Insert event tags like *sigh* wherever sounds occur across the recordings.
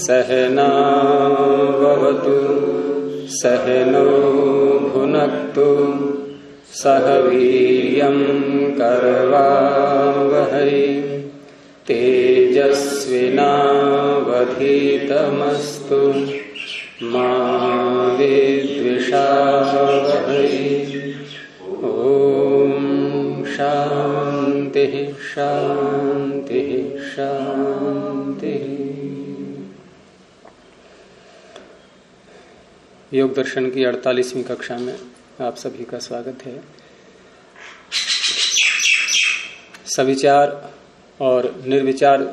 सहनावतु सहनो भुनक्तु सह वीर्यं करवावहै तेजस्विनावधीतमस्तु मा विद्विषावहै ॐ शान्तिः शान्तिः। योग दर्शन की अड़तालीसवीं कक्षा में आप सभी का स्वागत है। सविचार और निर्विचार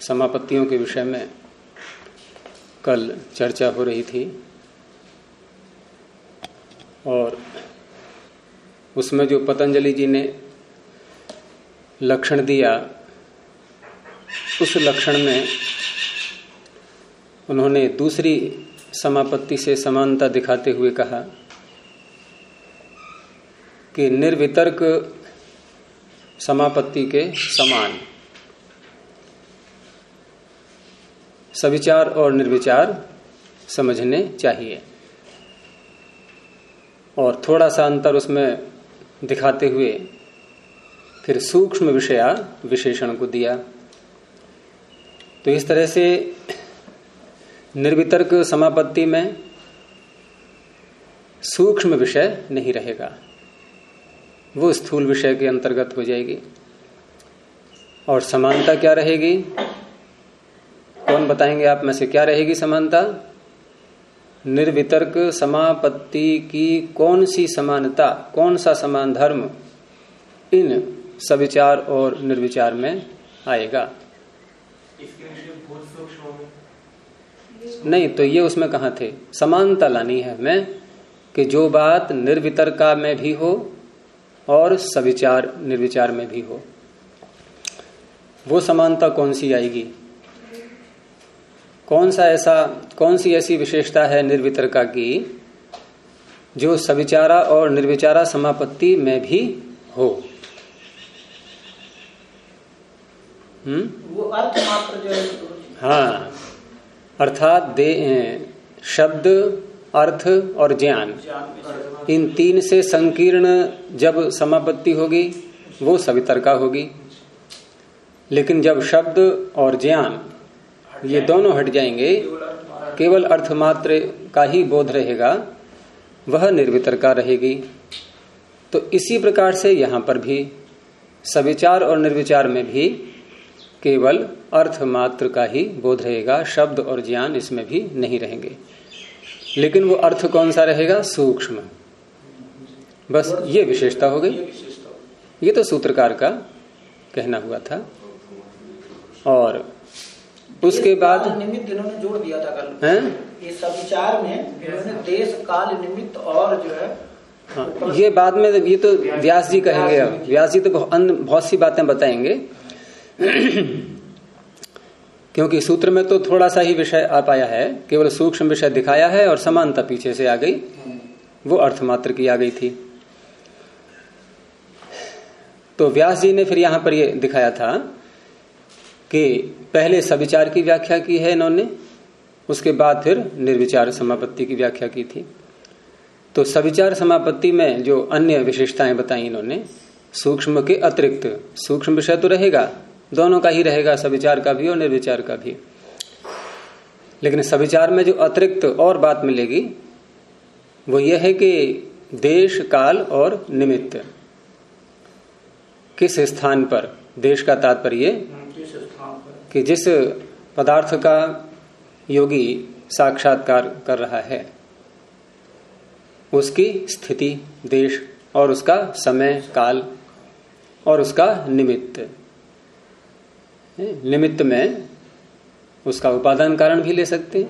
समापत्तियों के विषय में कल चर्चा हो रही थी और उसमें जो पतंजलि जी ने लक्षण दिया, उस लक्षण में उन्होंने दूसरी समापत्ति से समानता दिखाते हुए कहा कि निर्वितर्क समापत्ति के समान। सविचार और निर्विचार समझने चाहिए। और थोड़ा सा अंतर उसमें दिखाते हुए फिर सूक्ष्म विषया विशेषण को दिया। तो इस तरह से निर्वितर्क समापत्ति में सूक्ष्म विषय नहीं रहेगा। वो स्थूल विषय के अंतर्गत हो जाएगी। और समानता क्या रहेगी? कौन बताएँगे आप में से क्या रहेगी समानता? निर्वितर्क समापत्ति की कौन सी समानता, कौन सा समान धर्म इन सविचार और निर्विचार में आएगा? नहीं तो ये उसमें कहा थे? समानता लानी है हमें कि जो बात निर्वितरका में भी हो और सविचार निर्विचार में भी हो। वो समानता कौन सी आएगी? कौन सा ऐसा कौन सी ऐसी विशेषता है निर्वितरका की जो सविचारा और निर्विचारा समापत्ति में भी हो? हम्म? वो अर्थ मात्र जो है हाँ। अर्थात दे शब्द, अर्थ और ज्ञान। इन तीन से संकीर्ण जब समापत्ति होगी, वो सवितरका होगी। लेकिन जब शब्द और ज्ञान, ये दोनों हट जाएँगे, केवल अर्थ मात्र का ही बोध रहेगा, वह निर्वितरका रहेगी। तो इसी प्रकार से यहाँ पर भी, सविचार और निर्विचार में भी केवल अर्थ मात्र का ही बोध रहेगा शब्द और ज्ञान इसमें भी नहीं रहेंगे। लेकिन वो अर्थ कौन सा रहेगा? सूक्ष्म। बस ये विशेषता हो गई। ये तो सूत्रकार का कहना हुआ था। और उसके बाद निमित्त इन्होंने जोड़ दिया था कल। हैं? ये सब विचार में इन्होंने देश काल निमित्त और जो है हाँ ये बाद में ये तो व्यास जी कहेंगे अब। व्यास जी तो अन्य बहुत सी बातें बताएँगे। *clears throat* क्योंकि सूत्र में तो थोड़ा सा ही विषय आ पाया है, केवल सूक्ष्म विषय दिखाया है और समानता पीछे से आ गई। वो अर्थमात्र की आ गई थी। तो व्यास जी ने फिर यहाँ पर ये दिखाया था कि पहले सविचार की व्याख्या की है इन्होंने, उसके बाद फिर निर्विचार समापत्ति की व्याख्या की थी। तो सविचार समापत्ति में जो अन्य विशेषताएँ बताई इन्होंने, सूक्ष्म के अतिरिक्त, सूक्ष्म विषय तो रहेगा दोनों का ही रहेगा सविचार का भी और निर्विचार का भी। लेकिन सविचार में जो अतिरिक्त और बात मिलेगी वो ये है कि देश काल और निमित्त। किस स्थान पर? देश का तात्पर्य? कि जिस पदार्थ का योगी साक्षात्कार कर रहा है उसकी स्थिति देश और उसका समय काल और उसका निमित्त। निमित्त में उसका उपादान कारण भी ले सकते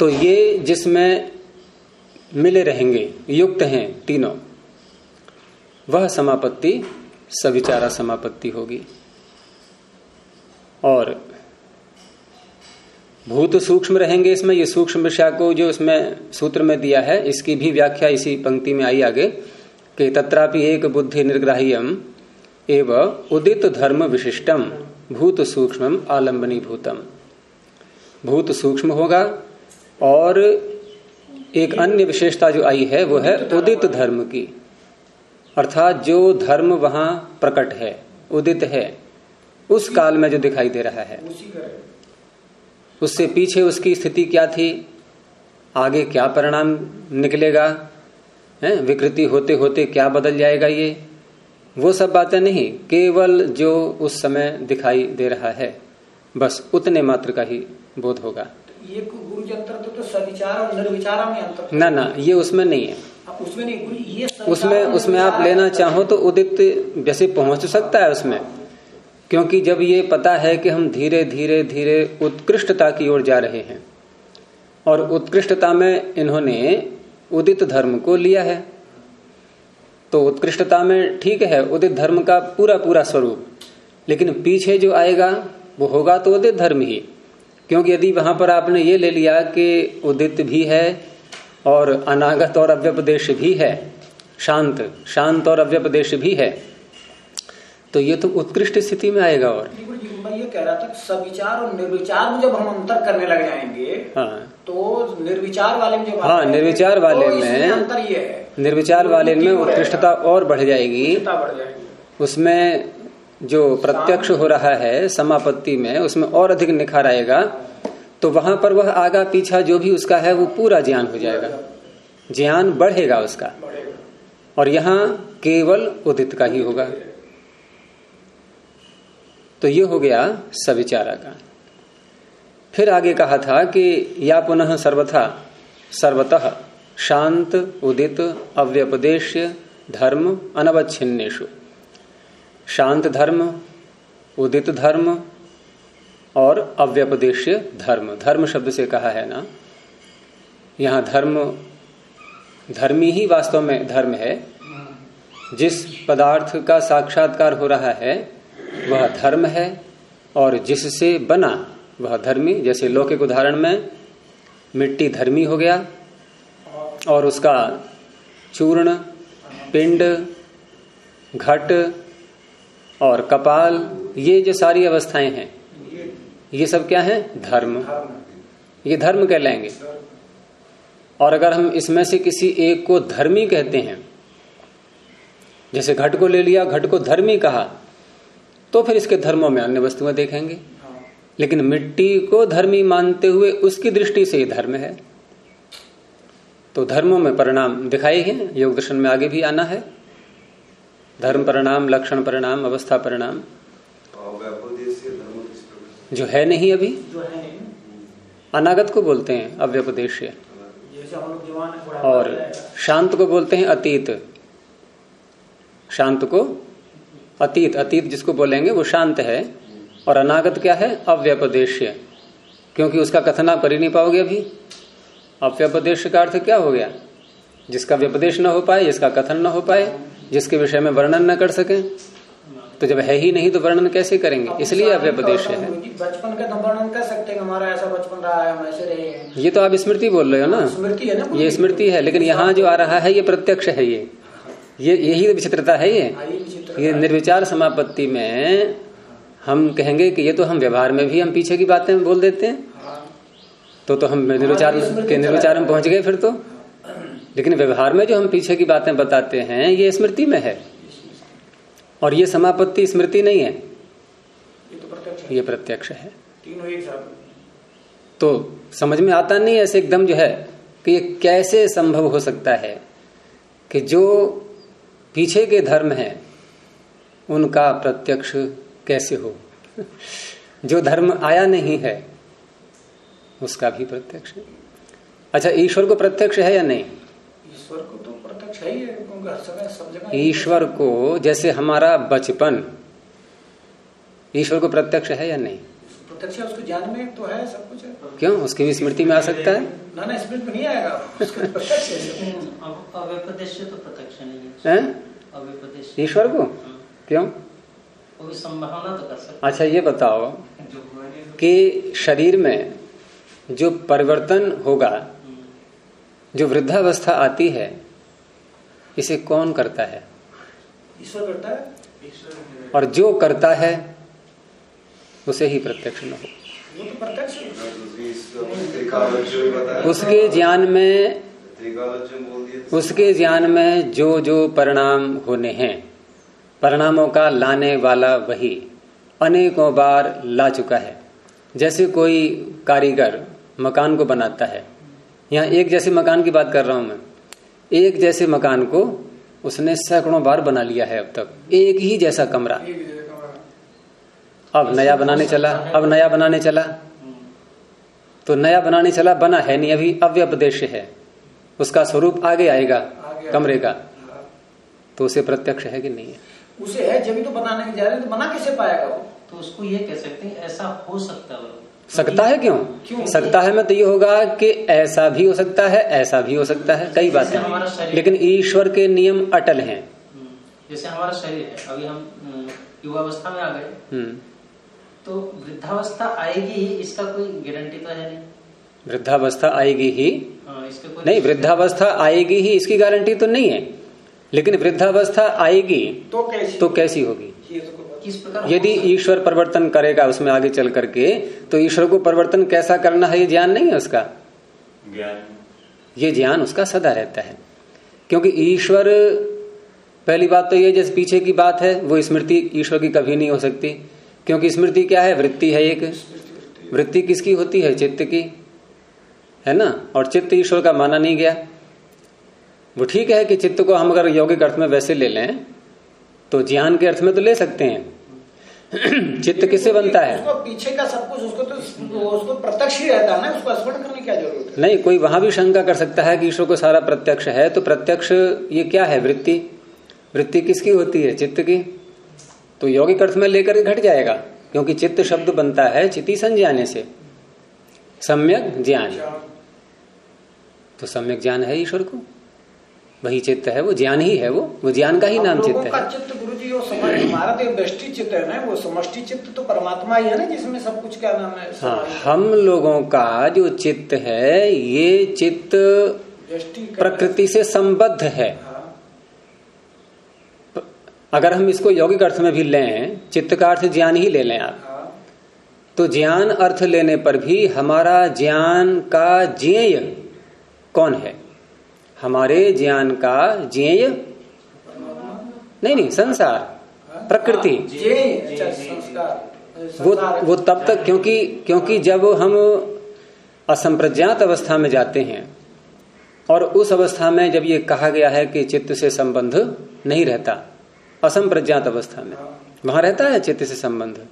तो ये जिसमें मिले रहेंगे, युक्त हैं तीनों, वह समापत्ति, सविचारा समापत्ति होगी। और भूत सूक्ष्म रहेंगे इसमें, ये सूक्ष्म विषय को जो इसमें सूत्र में दिया है, इसकी भी व्याख्या इसी पंक्ति में आई आगे, कि तत्रापि एक बुद्धि निर्ग्राह्यम एवं उदित धर्म विशिष्टम भूत सूक्ष्म आलंबनी भूतम भूत सूक्ष्म होगा और एक अन्य विशेषता जो आई है वो है उदित धर्म की। अर्थात जो धर्म वहाँ प्रकट है उदित है उस काल में जो दिखाई दे रहा है। उससे पीछे उसकी स्थिति क्या थी? आगे क्या परिणाम निकलेगा? है विकृति होते होते क्या बदल जाएगा ये? वो सब बातें नहीं केवल जो उस समय दिखाई दे रहा है। बस उतने मात्र का ही बोध होगा। ये गुरु अंतर तो, तो सविचार और निर्विचार में अंतर ना ना ये उसमें नहीं है। उसमें नहीं ये उसमें उसमें आप लेना चाहो तो उदित जैसे पहुँच सकता है उसमें। क्योंकि जब ये पता है कि हम धीरे धीरे धीरे उत्कृष्टता की ओर जा रहे हैं और उत्कृष्टता में इन्होंने उदित धर्म को लिया है तो उत्कृष्टता में ठीक है उदित धर्म का पूरा पूरा स्वरूप। लेकिन पीछे जो आएगा वो होगा तो उदित धर्म ही। क्योंकि यदि वहाँ पर आपने ये ले लिया कि उदित भी है और अनागत और अव्यपदेश भी है शांत शांत और अव्यपदेश भी है तो ये तो उत्कृष्ट स्थिति में आएगा और। मैं ये कह रहा था सविचार और निर्विचार में जब हम अंतर करने लग जाएँगे हाँ। तो निर्विचार वाले में जब हाँ निर्विचार वाले तो में अंतर ये है। निर्विचार वाले में उत्कृष्टता और बढ़ जाएगी। उसमें जो प्रत्यक्ष हो रहा है समापत्ति में उसमें और अधिक निखार आएगा तो वहाँ पर वह आगा पीछा जो भी उसका है वो पूरा ज्ञान हो जाएगा। ज्ञान बढ़ेगा उसका। और यहाँ केवल उदित का ही होगा। तो ये हो गया सविचारा का। फिर आगे कहा था कि या पुनः सर्वथा सर्वतः। शांत, उदित अव्यपदेश धर्म अनवच्छिन्नेशु शांत धर्म, उदित धर्म और अव्यपदेश धर्म। धर्म शब्द से कहा है ना? यहाँ धर्म, धर्मी ही वास्तव में धर्म है। जिस पदार्थ का साक्षात्कार हो रहा है, वह धर्म है और जिससे बना वह धर्मी, जैसे लौकिक उदाहरण में मिट्टी धर्मी हो गया और उसका चूर्ण, पिंड, घट और कपाल, ये जो सारी अवस्थाएँ हैं, ये सब क्या है? धर्म। ये धर्म कहलाएँगे। और अगर हम इसमें से किसी एक को धर्मी कहते हैं, जैसे घट को ले लिया, घट को धर्मी कहा तो फिर इसके धर्मों में अन्य वस्तुएँ देखेंगे। लेकिन मिट्टी को धर्मी मानते हुए उसकी दृष्टि से ही धर्म है। तो धर्मों में परिणाम दिखाए हैं योग दर्शन में आगे भी आना है। धर्म परिणाम, लक्षण परिणाम, अवस्था परिणाम। जो है नहीं अभी, अनागत को बोलते हैं अव्यपदेश और शांत को बोलते हैं, अतीत। शांत को अतीत अतीत जिसको बोलेंगे, वो शांत है। और अनागत क्या है? अव्यपदेश्य। क्योंकि उसका कथन आप कर ही नहीं पाओगे अभी। अव्यपदेश का अर्थ क्या हो गया? जिसका व्यपदेश न हो पाए जिसका कथन न हो पाए जिसके विषय में वर्णन न कर सके। तो जब है ही नहीं तो वर्णन कैसे करेंगे? इसलिए अव्यपदेश है। बचपन का तो वर्णन कर सकते हैं हमारा ऐसा बचपन रहा है हम ऐसे रहे ये तो आप स्मृति बोल रहे हो ना? स्मृति है ना ये स्मृति है लेकिन यहाँ जो आ रहा है ये प्रत्यक्ष है ये। ये यही विचित्रता है ये। ये निर्विचार समापत्ति में हम कहेंगे कि ये तो हम व्यवहार में भी हम पीछे की बातें बोल देते हैं। तो तो हम निर्विचार के निर्विचार में पहुँच गए फिर तो। लेकिन व्यवहार में जो हम पीछे की बातें बताते हैं ये स्मृति में है। और ये समापत्ति स्मृति नहीं है। ये प्रत्यक्ष है। तो समझ में आता नहीं ऐसे एकदम जो है कि ये कैसे संभव हो सकता है कि जो पीछे के धर्म है उनका प्रत्यक्ष कैसे हो? *laughs* जो धर्म आया नहीं है उसका भी प्रत्यक्ष है। अच्छा ईश्वर को प्रत्यक्ष है या नहीं? ईश्वर को तो प्रत्यक्ष है ही है। ईश्वर को जैसे हमारा बचपन ईश्वर को प्रत्यक्ष है या नहीं? प्रत्यक्ष उसके ज्ञान में तो है सब कुछ है। क्यों? उसकी भी स्मृति में आ सकता है? ना ना स्मृति में नहीं आएगा। अव्यपदेश तो प्रत्यक्ष नहीं। है? ईश्वर को? हाँ। क्यों? संभावना तो कर सकते अच्छा ये बताओ कि शरीर में जो परिवर्तन होगा जो वृद्धावस्था आती है इसे कौन करता है? ईश्वर करता है और जो करता है उसे ही प्रत्यक्ष न हो। तो प्रत्यक्ष उसके ज्ञान में उसके ज्ञान में जो जो परिणाम होने हैं परिणामों का लाने वाला वही अनेकों बार ला चुका है। जैसे कोई कारीगर मकान को बनाता है। यहाँ एक जैसे मकान की बात कर रहा हूँ मैं। एक जैसे मकान को उसने सैकड़ों बार बना लिया है अब तक। एक ही जैसा कमरा। अब नया बनाने चला अब नया बनाने चला। तो नया बनाने चला बना है नहीं अभी अव्यपदेश है। उसका स्वरूप आगे आएगा कमरे का। तो उसे प्रत्यक्ष है कि नहीं है? उसे है जब तो बनाने के जा रहे तो बना कैसे पाएगा वो? तो उसको ये कह सकते हैं ऐसा हो सकता है। सकता है क्यों? क्यों? सकता है मैं तो ये होगा कि ऐसा भी हो सकता है ऐसा भी हो सकता है कई बातें लेकिन ईश्वर के नियम अटल हैं। हम्म, जैसे हमारा शरीर है। अभी हम युवावस्था में आ गए। हम्म। तो वृद्धावस्था आएगी ही इसका कोई गारंटी तो है नहीं। वृद्धावस्था आएगी ही? हाँ, नहीं वृद्धावस्था आएगी ही इसकी गारंटी तो नहीं है। लेकिन वृद्धावस्था आएगी तो कैसी? तो कैसी होगी? यदि ईश्वर परिवर्तन करेगा उसमें आगे चल करके तो ईश्वर को परिवर्तन कैसा करना है ये ज्ञान नहीं है उसका? ज्ञान। ये ज्ञान उसका सदा रहता है। क्योंकि ईश्वर पहली बात तो ये जैसे पीछे की बात है वो स्मृति ईश्वर की कभी नहीं हो सकती। क्योंकि स्मृति क्या है? वृत्ति है एक। वृत्ति किसकी होती है? चित्त की। है ना? और चित्त ईश्वर का माना नहीं गया। वो ठीक है कि चित्त को हम अगर यौगिक अर्थ में वैसे ले लें तो ज्ञान के अर्थ में तो ले सकते हैं। *clears throat* चित्त किससे बनता है? उसको पीछे का सब कुछ उसको तो उसको प्रत्यक्ष ही रहता है ना उसको स्मरण करने की क्या ज़रूरत है? नहीं कोई वहाँ भी शंका कर सकता है कि ईश्वर को सारा प्रत्यक्ष है तो प्रत्यक्ष ये क्या है वृत्ति? वृत्ति किसकी होती है? चित्त की? तो यौगिक अर्थ में लेकर घट जाएगा क्योंकि चित्त शब्द बनता है चिति संज्ञाने से। सम्यक ज्ञान। तो सम्यक ज्ञान है ईश्वर को? वही चित्त है वो ज्ञान ही है वो वो ज्ञान का ही नाम चित्त है। चित्त गुरु जी हमारा तो चित्त है ना वो समष्टि चित्त तो परमात्मा ही है ना जिसमें सब कुछ क्या नाम है हाँ हम लोगों का जो चित्त है ये चित्त प्रकृति से संबद्ध है। हाँ। अगर हम इसको यौगिक अर्थ में भी लें चित्त का अर्थ ज्ञान ही ले लें आप तो ज्ञान अर्थ लेने पर भी हमारा ज्ञान का ज्ञेय कौन है? हमारे ज्ञान का ज्ञेय? नहीं नहीं संसार प्रकृति। वो वो तब तक क्योंकि क्योंकि जब हम असंप्रज्ञात अवस्था में जाते हैं और उस अवस्था में जब ये कहा गया है कि चित्त से संबंध नहीं रहता असंप्रज्ञात अवस्था में वहाँ रहता है चित्त से संबंध?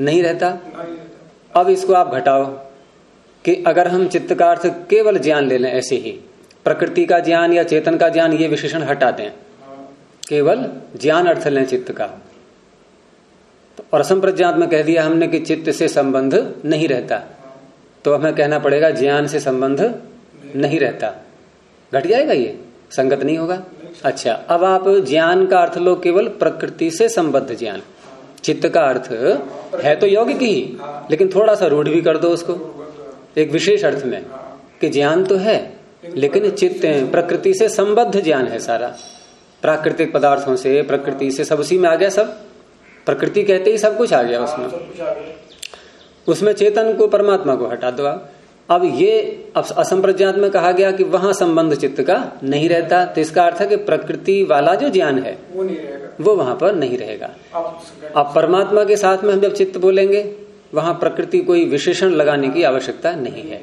नहीं रहता। अब इसको आप घटाओ कि अगर हम चित्त का अर्थ केवल ज्ञान ले लें ऐसे ही प्रकृति का ज्ञान या चेतन का ज्ञान, ये विशेषण हटा दें केवल ज्ञान अर्थ लें चित्त का। तो और असंप्रज्ञात में कह दिया हमने कि चित्त से संबंध नहीं रहता। तो हमें कहना पड़ेगा, ज्ञान से संबंध नहीं रहता। घट जाएगा ये? संगत नहीं होगा? अच्छा अब आप ज्ञान का अर्थ लो, केवल प्रकृति से संबद्ध ज्ञान। चित्त का अर्थ है तो यौगिक ही, लेकिन थोड़ा सा रूढ़ भी कर दो उसको। एक विशेष अर्थ में कि ज्ञान तो है लेकिन चित्त प्रकृति से संबद्ध ज्ञान है सारा। प्राकृतिक पदार्थों से प्रकृति से सब उसी में आ गया सब। प्रकृति कहते ही सब कुछ आ गया उसमें। उसमें चेतन को परमात्मा को हटा दो आप। अब ये असंप्रज्ञात में कहा गया कि वहाँ संबंध चित्त का नहीं रहता तो इसका अर्थ है कि प्रकृति वाला जो ज्ञान है वो नहीं रहेगा। वो वहाँ पर नहीं रहेगा। अब परमात्मा के साथ में हम जब चित्त बोलेंगे वहाँ प्रकृति कोई विशेषण लगाने की आवश्यकता नहीं है।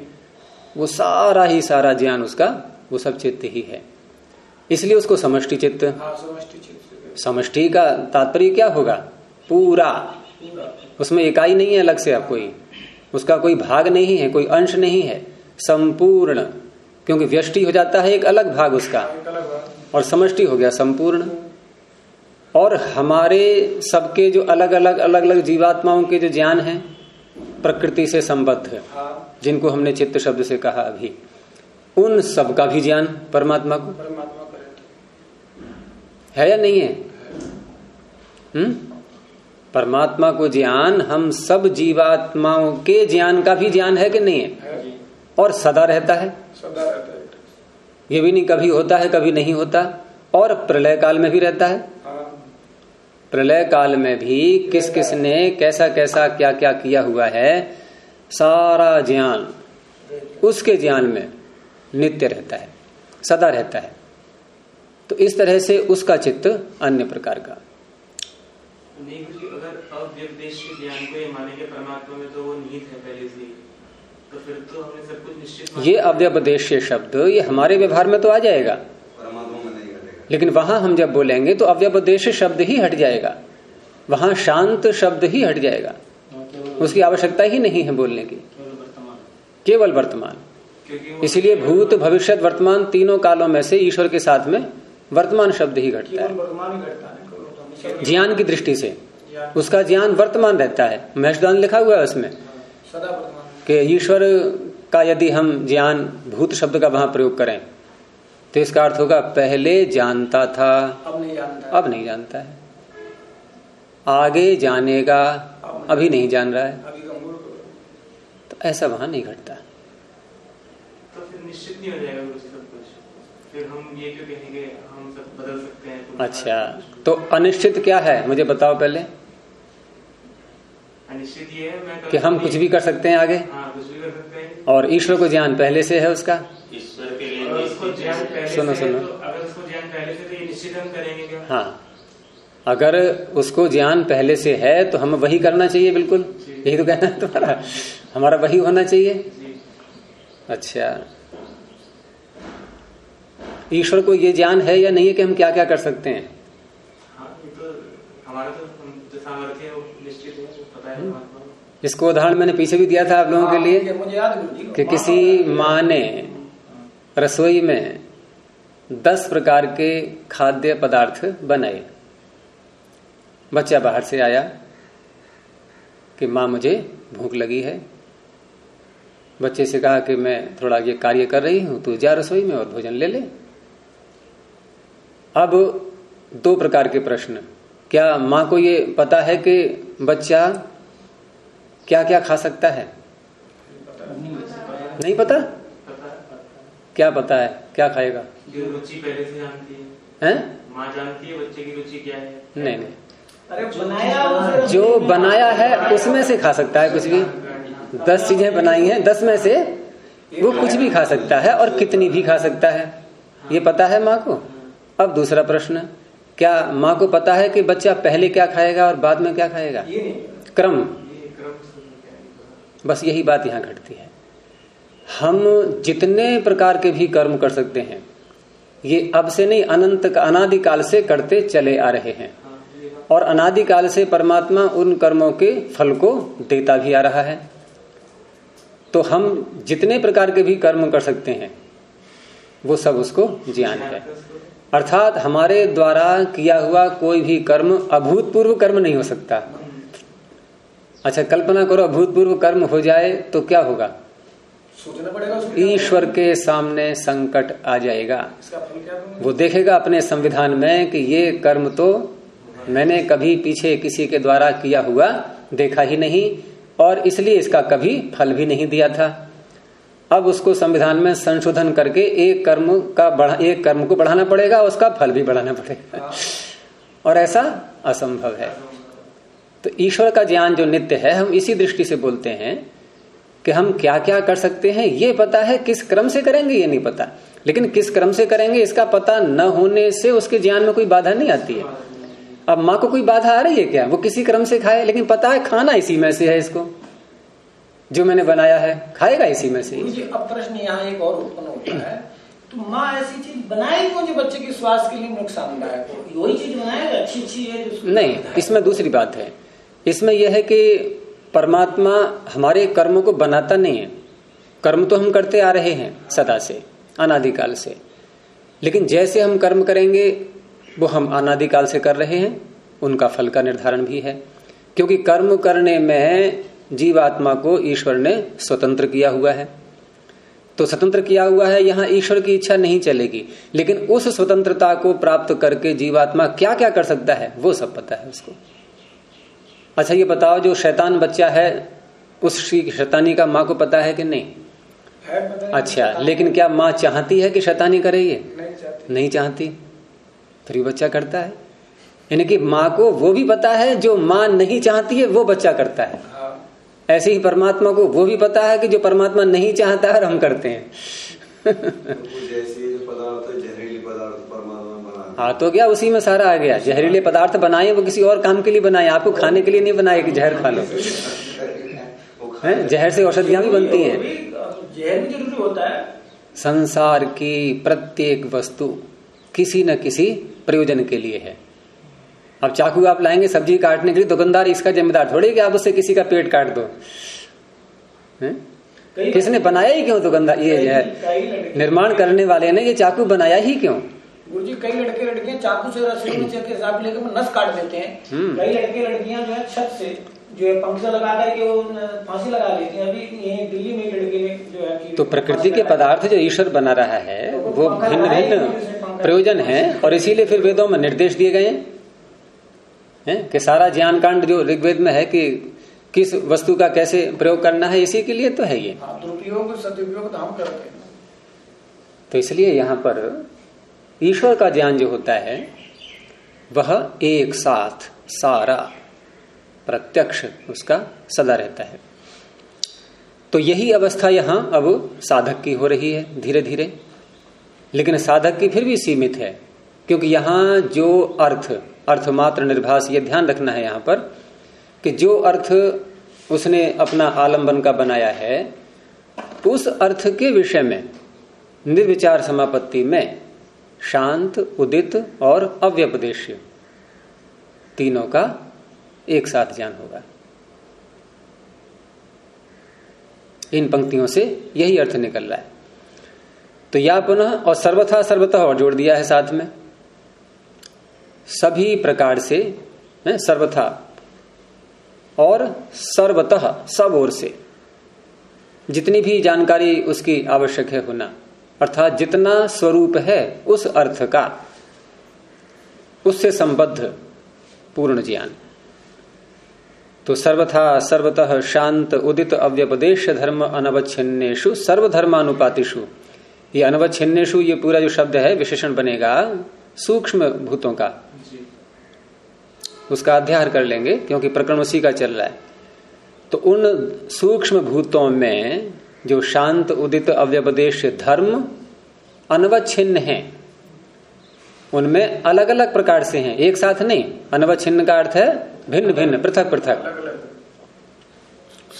वो सारा ही सारा ज्ञान उसका वो सब चित्त ही है। इसलिए उसको समष्टि चित्त हाँ, समष्टि का तात्पर्य क्या होगा? पूरा। उसमें इकाई नहीं है अलग से आप कोई। उसका कोई भाग नहीं है कोई अंश नहीं है। संपूर्ण। क्योंकि व्यष्टि हो जाता है एक अलग भाग उसका। और समष्टि हो गया संपूर्ण। और हमारे सबके जो अलग अलग अलग अलग जीवात्माओं के जो ज्ञान है प्रकृति से संबद्ध है। जिनको हमने चित्त शब्द से कहा अभी। उन सब का भी ज्ञान परमात्मा को? है या नहीं है? हम्म? परमात्मा को ज्ञान, हम सब जीवात्माओं के ज्ञान का भी ज्ञान है कि नहीं है? और सदा रहता है? सदा रहता है ये भी नहीं कभी होता है, कभी नहीं होता। और प्रलय काल में भी रहता है? प्रलय काल में भी किस किस ने कैसा कैसा क्या क्या किया हुआ है सारा ज्ञान उसके ज्ञान में नित्य रहता है सदा रहता है। तो इस तरह से उसका चित्त अन्य प्रकार का। में तो तो तो ये अव्यपदेश शब्द ये हमारे व्यवहार में तो आ जाएगा। लेकिन वहाँ हम जब बोलेंगे तो अव्यपदेश शब्द ही हट जाएगा। वहाँ शांत शब्द ही हट जाएगा। उसकी आवश्यकता ही नहीं है बोलने की। केवल वर्तमान। इसलिए भूत, भविष्य, वर्तमान तीनों कालों में से ईश्वर के साथ में वर्तमान शब्द ही घटता है। ज्ञान की दृष्टि से। उसका ज्ञान वर्तमान रहता है। महशदान लिखा हुआ है उसमें कि ईश्वर का यदि हम ज्ञान, भूत शब्द का वहाँ प्रयोग करें तो इसका अर्थ होगा पहले जानता था अब नहीं जानता अब नहीं जानता है। आगे जानेगा अभी नहीं जान रहा है। तो ऐसा वहाँ नहीं घटता। तो फिर निश्चित नहीं हो जाएगा फिर हम ये क्यों कहेंगे हम सब बदल सकते हैं अच्छा तो अनिश्चित क्या है? मुझे बताओ पहले। अनिश्चित ये है मैं कि हम कुछ भी कर सकते हैं आगे? हाँ कुछ भी कर सकते हैं। और ईश्वर को ज्ञान पहले से है उसका? सुनो सुनो। तो अगर उसको ज्ञान पहले से तो ये निश्चित हम करेंगे क्या? हाँ। अगर उसको ज्ञान पहले से है तो हम वही करना चाहिए बिल्कुल। यही तो कहना है तुम्हारा। हमारा वही होना चाहिए। अच्छा। ईश्वर को ये ज्ञान है या नहीं है कि हम क्या क्या कर सकते हैं? हाँ, तो हमारा तो सामर्थ्य निश्चित है पता है इसको उदाहरण मैंने पीछे भी दिया था आप लोगों के हाँ, लिए मुझे याद कि किसी माँ ने रसोई में दस प्रकार के खाद्य पदार्थ बनाए। बच्चा बाहर से आया कि, माँ, मुझे भूख लगी है। बच्चे से कहा कि, मैं थोड़ा ये कार्य कर रही हूँ, तू जा रसोई में और भोजन ले ले। अब दो प्रकार के प्रश्न। क्या माँ को ये पता है कि बच्चा क्या क्या खा सकता है? नहीं पता? क्या पता है? क्या खाएगा? जो रुचि पहले से जानती है। हैं? माँ जानती है बच्चे की रुचि क्या है? नहीं नहीं। अरे बनाया जो बनाया है उसमें से खा सकता है कुछ भी। दस चीज़ें बनाई हैं दस में से वो कुछ भी खा सकता है और कितनी भी खा सकता है। ये पता है माँ को? अब दूसरा प्रश्न क्या माँ को पता है कि बच्चा पहले क्या खाएगा और बाद में क्या खाएगा? क्रम। बस यही बात यहाँ घटती है। हम जितने प्रकार के भी कर्म कर सकते हैं, ये अब से नहीं, अनंत अनादिकाल से करते चले आ रहे हैं। और अनादिकाल से परमात्मा उन कर्मों के फल को देता भी आ रहा है। तो हम जितने प्रकार के भी कर्म कर सकते हैं, वो सब उसको ज्ञान है। अर्थात हमारे द्वारा किया हुआ कोई भी कर्म अभूतपूर्व कर्म नहीं हो सकता। अच्छा कल्पना करो, अभूतपूर्व कर्म हो जाए तो क्या होगा? सोचना पड़ेगा ईश्वर के सामने संकट आ जाएगा। वो देखेगा अपने संविधान में कि ये कर्म तो मैंने कभी पीछे किसी के द्वारा किया हुआ देखा ही नहीं और इसलिए इसका कभी फल भी नहीं दिया था। अब उसको संविधान में संशोधन करके एक कर्म का बढ़ा एक कर्म को बढ़ाना पड़ेगा उसका फल भी बढ़ाना पड़ेगा। और ऐसा असंभव है। तो ईश्वर का ज्ञान जो नित्य है हम इसी दृष्टि से बोलते हैं कि हम क्या क्या कर सकते हैं ये पता है किस क्रम से करेंगे ये नहीं पता। लेकिन किस क्रम से करेंगे इसका पता न होने से उसके ज्ञान में कोई बाधा नहीं आती है। अब माँ को कोई बाधा आ रही है क्या? वो किसी क्रम से खाए लेकिन पता है खाना इसी में से है इसको। जो मैंने बनाया है खाएगा इसी में से। अब प्रश्न यहाँ एक और उत्पन्न होता है। तो माँ ऐसी चीज़ बनाएगी जो बच्चे के स्वास्थ्य के लिए नुकसानदायक वही चीज़ बनाएगा अच्छी अच्छी है नहीं इसमें दूसरी बात है। इसमें यह है कि परमात्मा हमारे कर्मों को बनाता नहीं है। कर्म तो हम करते आ रहे हैं सदा से, अनादिकाल से। लेकिन जैसे हम कर्म करेंगे, वो हम अनादिकाल से कर रहे हैं, उनका फल का निर्धारण भी है। क्योंकि कर्म करने में जीवात्मा को ईश्वर ने स्वतंत्र किया हुआ है। तो स्वतंत्र किया हुआ है, यहाँ ईश्वर की इच्छा नहीं चलेगी। लेकिन उस स्वतंत्रता को प्राप्त करके जीवात्मा क्या क्या कर सकता है, वो सब पता है उसको। अच्छा ये बताओ जो शैतान बच्चा है उस शैतानी का माँ को पता है कि नहीं? है अच्छा लेकिन क्या माँ चाहती है कि शैतानी करे ये? नहीं चाहती, नहीं चाहती। फिर भी बच्चा करता है। यानी कि माँ को वो भी पता है जो माँ नहीं चाहती है वो बच्चा करता है। हाँ। ऐसे ही परमात्मा को वो भी पता है कि जो परमात्मा नहीं चाहता है और हम करते हैं। हाँ तो क्या उसी में सारा आ गया? जहरीले पदार्थ बनाए वो किसी और काम के लिए बनाए आपको खाने के लिए नहीं बनाए कि जहर खा लो? *laughs* है? जहर से औषधियाँ भी बनती हैं। जहर भी ज़रूरी होता है। संसार की प्रत्येक वस्तु किसी न किसी प्रयोजन के लिए है। अब चाकू आप लाएँगे सब्ज़ी काटने के लिए दुकानदार इसका जिम्मेदार थोड़ी कि आप उससे किसी का पेट काट दो। किसने बनाया ही क्यों दुकानदार ये है। निर्माण करने वाले ने ये चाकू बनाया ही क्यों? गुरु जी कई लड़के लड़कियाँ चाकू से रसोई में हिसाब लेकर नस काट देते हैं। हम्म। कई लड़के लड़कियाँ जो है छत से जो है पंखा लगा करके वो फांसी लगा लेते हैं। अभी यही दिल्ली में लड़के ने जो है तो प्रकृति के पदार्थ जो ईश्वर बना रहा है तो वो भिन्न भिन्न प्रयोजन है और इसीलिए फिर वेदों में निर्देश दिए गए हैं। कि सारा ज्ञान कांड जो ऋग्वेद में है कि किस वस्तु का कैसे प्रयोग करना है इसी के लिए तो है ये। हाँ, दुरुपयोग सदुपयोग तो हम करते हैं। तो इसलिए यहाँ पर ईश्वर का ज्ञान जो होता है वह एक साथ सारा प्रत्यक्ष उसका सदा रहता है। तो यही अवस्था यहाँ अब साधक की हो रही है धीरे धीरे लेकिन साधक की फिर भी सीमित है क्योंकि यहाँ जो अर्थ अर्थमात्र निर्भास ये ध्यान रखना है यहाँ पर कि जो अर्थ उसने अपना आलंबन का बनाया है, उस अर्थ के विषय में, निर्विचार समापत्ति में, शांत, उदित और अव्यपदेश्य, तीनों का एक साथ ज्ञान होगा। इन पंक्तियों से यही अर्थ निकल रहा है। तो या पुनः, और सर्वथा सर्वतः और जोड़ दिया है साथ में। सभी प्रकार से सर्वथा और सर्वतः सब ओर से। जितनी भी जानकारी उसकी आवश्यक है होना। अर्थात जितना स्वरूप है उस अर्थ का। उससे संबद्ध पूर्ण ज्ञान। तो सर्वथा सर्वतः शांत उदित अव्यपदेश धर्म अनवच्छिन्नेशु सर्वधर्मानुपातिशु ये अनवच्छिन्नेशु ये पूरा जो शब्द है, विशेषण बनेगा सूक्ष्म भूतों का। उसका अध्याय कर लेंगे क्योंकि प्रकरण उसी का चल रहा है। तो उन सूक्ष्म भूतों में जो शांत उदित अव्यपदेश धर्म अनवच्छिन्न है उनमें अलग अलग प्रकार से हैं एक साथ नहीं। अनवच्छिन्न का अर्थ है भिन्न भिन्न पृथक पृथक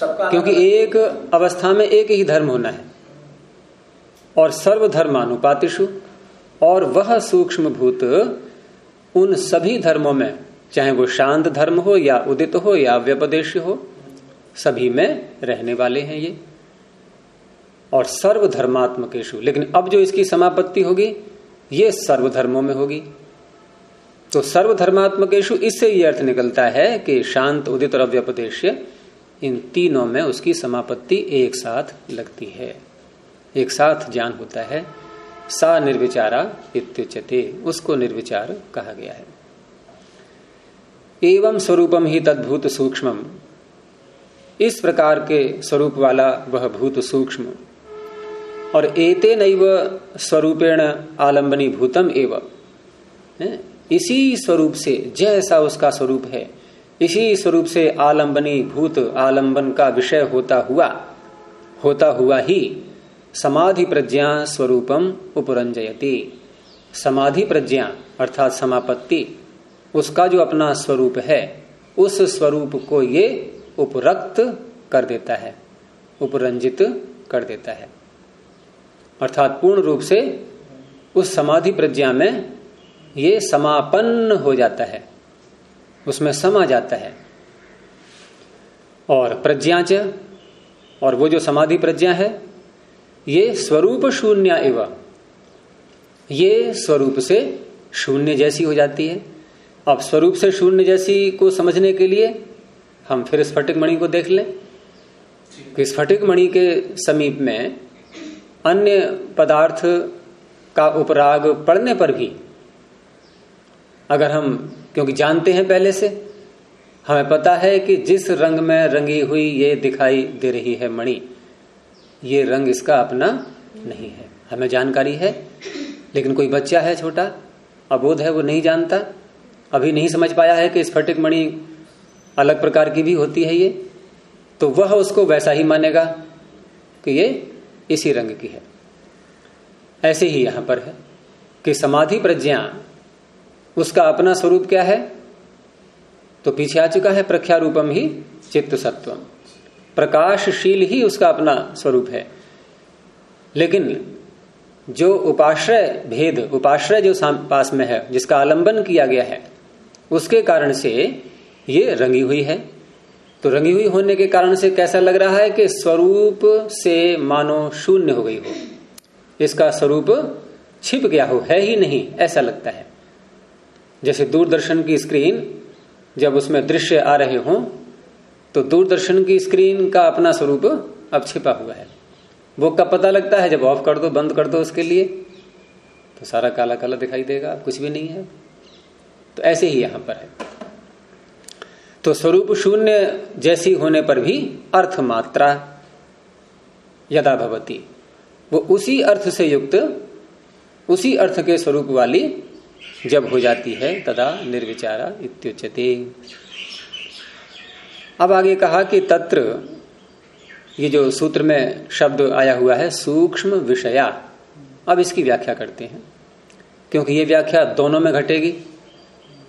क्योंकि एक अवस्था में एक ही धर्म होना है। और सर्वधर्मानुपातिशु और वह सूक्ष्म भूत उन सभी धर्मों में चाहे वो शांत धर्म हो या उदित हो या व्यपदेश हो, सभी में रहने वाले हैं ये। और सर्वधर्मात्म सर्वधर्मात्मकेशु, लेकिन अब जो इसकी समापत्ति होगी, ये सर्वधर्मों में होगी। तो सर्वधर्मात्मकेशु, इससे ये अर्थ निकलता है कि शांत, उदित और अव्यपदेश, इन तीनों में उसकी समापत्ति एक साथ लगती है। एक साथ ज्ञान होता है। सा निर्विचारा इत्युचते उसको निर्विचार कहा गया है। एवं स्वरूपम ही तद्भूत सूक्ष्म इस प्रकार के स्वरूप वाला वह भूत सूक्ष्म। और एते नैव स्वरूपेण आलंबनी भूतम एवं। इसी स्वरूप से, जैसा उसका स्वरूप है, इसी स्वरूप से आलंबनी भूत आलंबन का विषय होता हुआ होता हुआ ही समाधि प्रज्ञा स्वरूपम उपरंजयती। समाधि प्रज्ञा अर्थात समापत्ति उसका जो अपना स्वरूप है, उस स्वरूप को ये उपरक्त कर देता है, उपरंजित कर देता है। अर्थात पूर्ण रूप से उस समाधि प्रज्ञा में ये समापन्न हो जाता है, उसमें समा जाता है। और प्रज्ञाच, और वो जो समाधि प्रज्ञा है, ये स्वरूप शून्य एवं, ये स्वरूप से शून्य जैसी हो जाती है। अब स्वरूप से शून्य जैसी को समझने के लिए हम फिर स्फटिक मणि को देख लें। कि स्फटिक मणि के समीप में अन्य पदार्थ का उपराग पड़ने पर भी अगर हम, क्योंकि जानते हैं पहले से, हमें पता है कि जिस रंग में रंगी हुई ये दिखाई दे रही है मणि, ये रंग इसका अपना नहीं है। हमें जानकारी है, लेकिन कोई बच्चा है छोटा, अबोध है, वो नहीं जानता। अभी नहीं समझ पाया है कि स्फटिक मणि अलग प्रकार की भी होती है ये तो वह उसको वैसा ही मानेगा कि ये इसी रंग की है। ऐसे ही यहाँ पर है कि समाधि प्रज्ञा, उसका अपना स्वरूप क्या है? तो पीछे आ चुका है प्रख्या रूपम ही चित्त सत्वम। प्रकाशशील ही उसका अपना स्वरूप है। लेकिन जो उपाश्रय भेद, उपाश्रय जो पास में है, जिसका आलंबन किया गया है उसके कारण से ये रंगी हुई है। तो रंगी हुई होने के कारण से कैसा लग रहा है कि स्वरूप से मानो शून्य हो गई हो? इसका स्वरूप छिप गया हो, है ही नहीं, ऐसा लगता है। जैसे दूरदर्शन की स्क्रीन जब उसमें दृश्य आ रहे हो तो दूरदर्शन की स्क्रीन का अपना स्वरूप अब छिपा हुआ है। वो कब पता लगता है, जब ऑफ़ कर दो, बंद कर दो उसके लिए तो सारा काला काला दिखाई देगा, कुछ भी नहीं है। तो ऐसे ही यहाँ पर है। तो स्वरूप शून्य जैसी होने पर भी अर्थ मात्रा यदा भवती, वो उसी अर्थ से युक्त, उसी अर्थ के स्वरूप वाली जब हो जाती है, तदा निर्विचारा इत्युच्यते। अब आगे कहा कि तत्र, ये जो सूत्र में शब्द आया हुआ है, सूक्ष्म विषया, अब इसकी व्याख्या करते हैं, क्योंकि ये व्याख्या दोनों में घटेगी।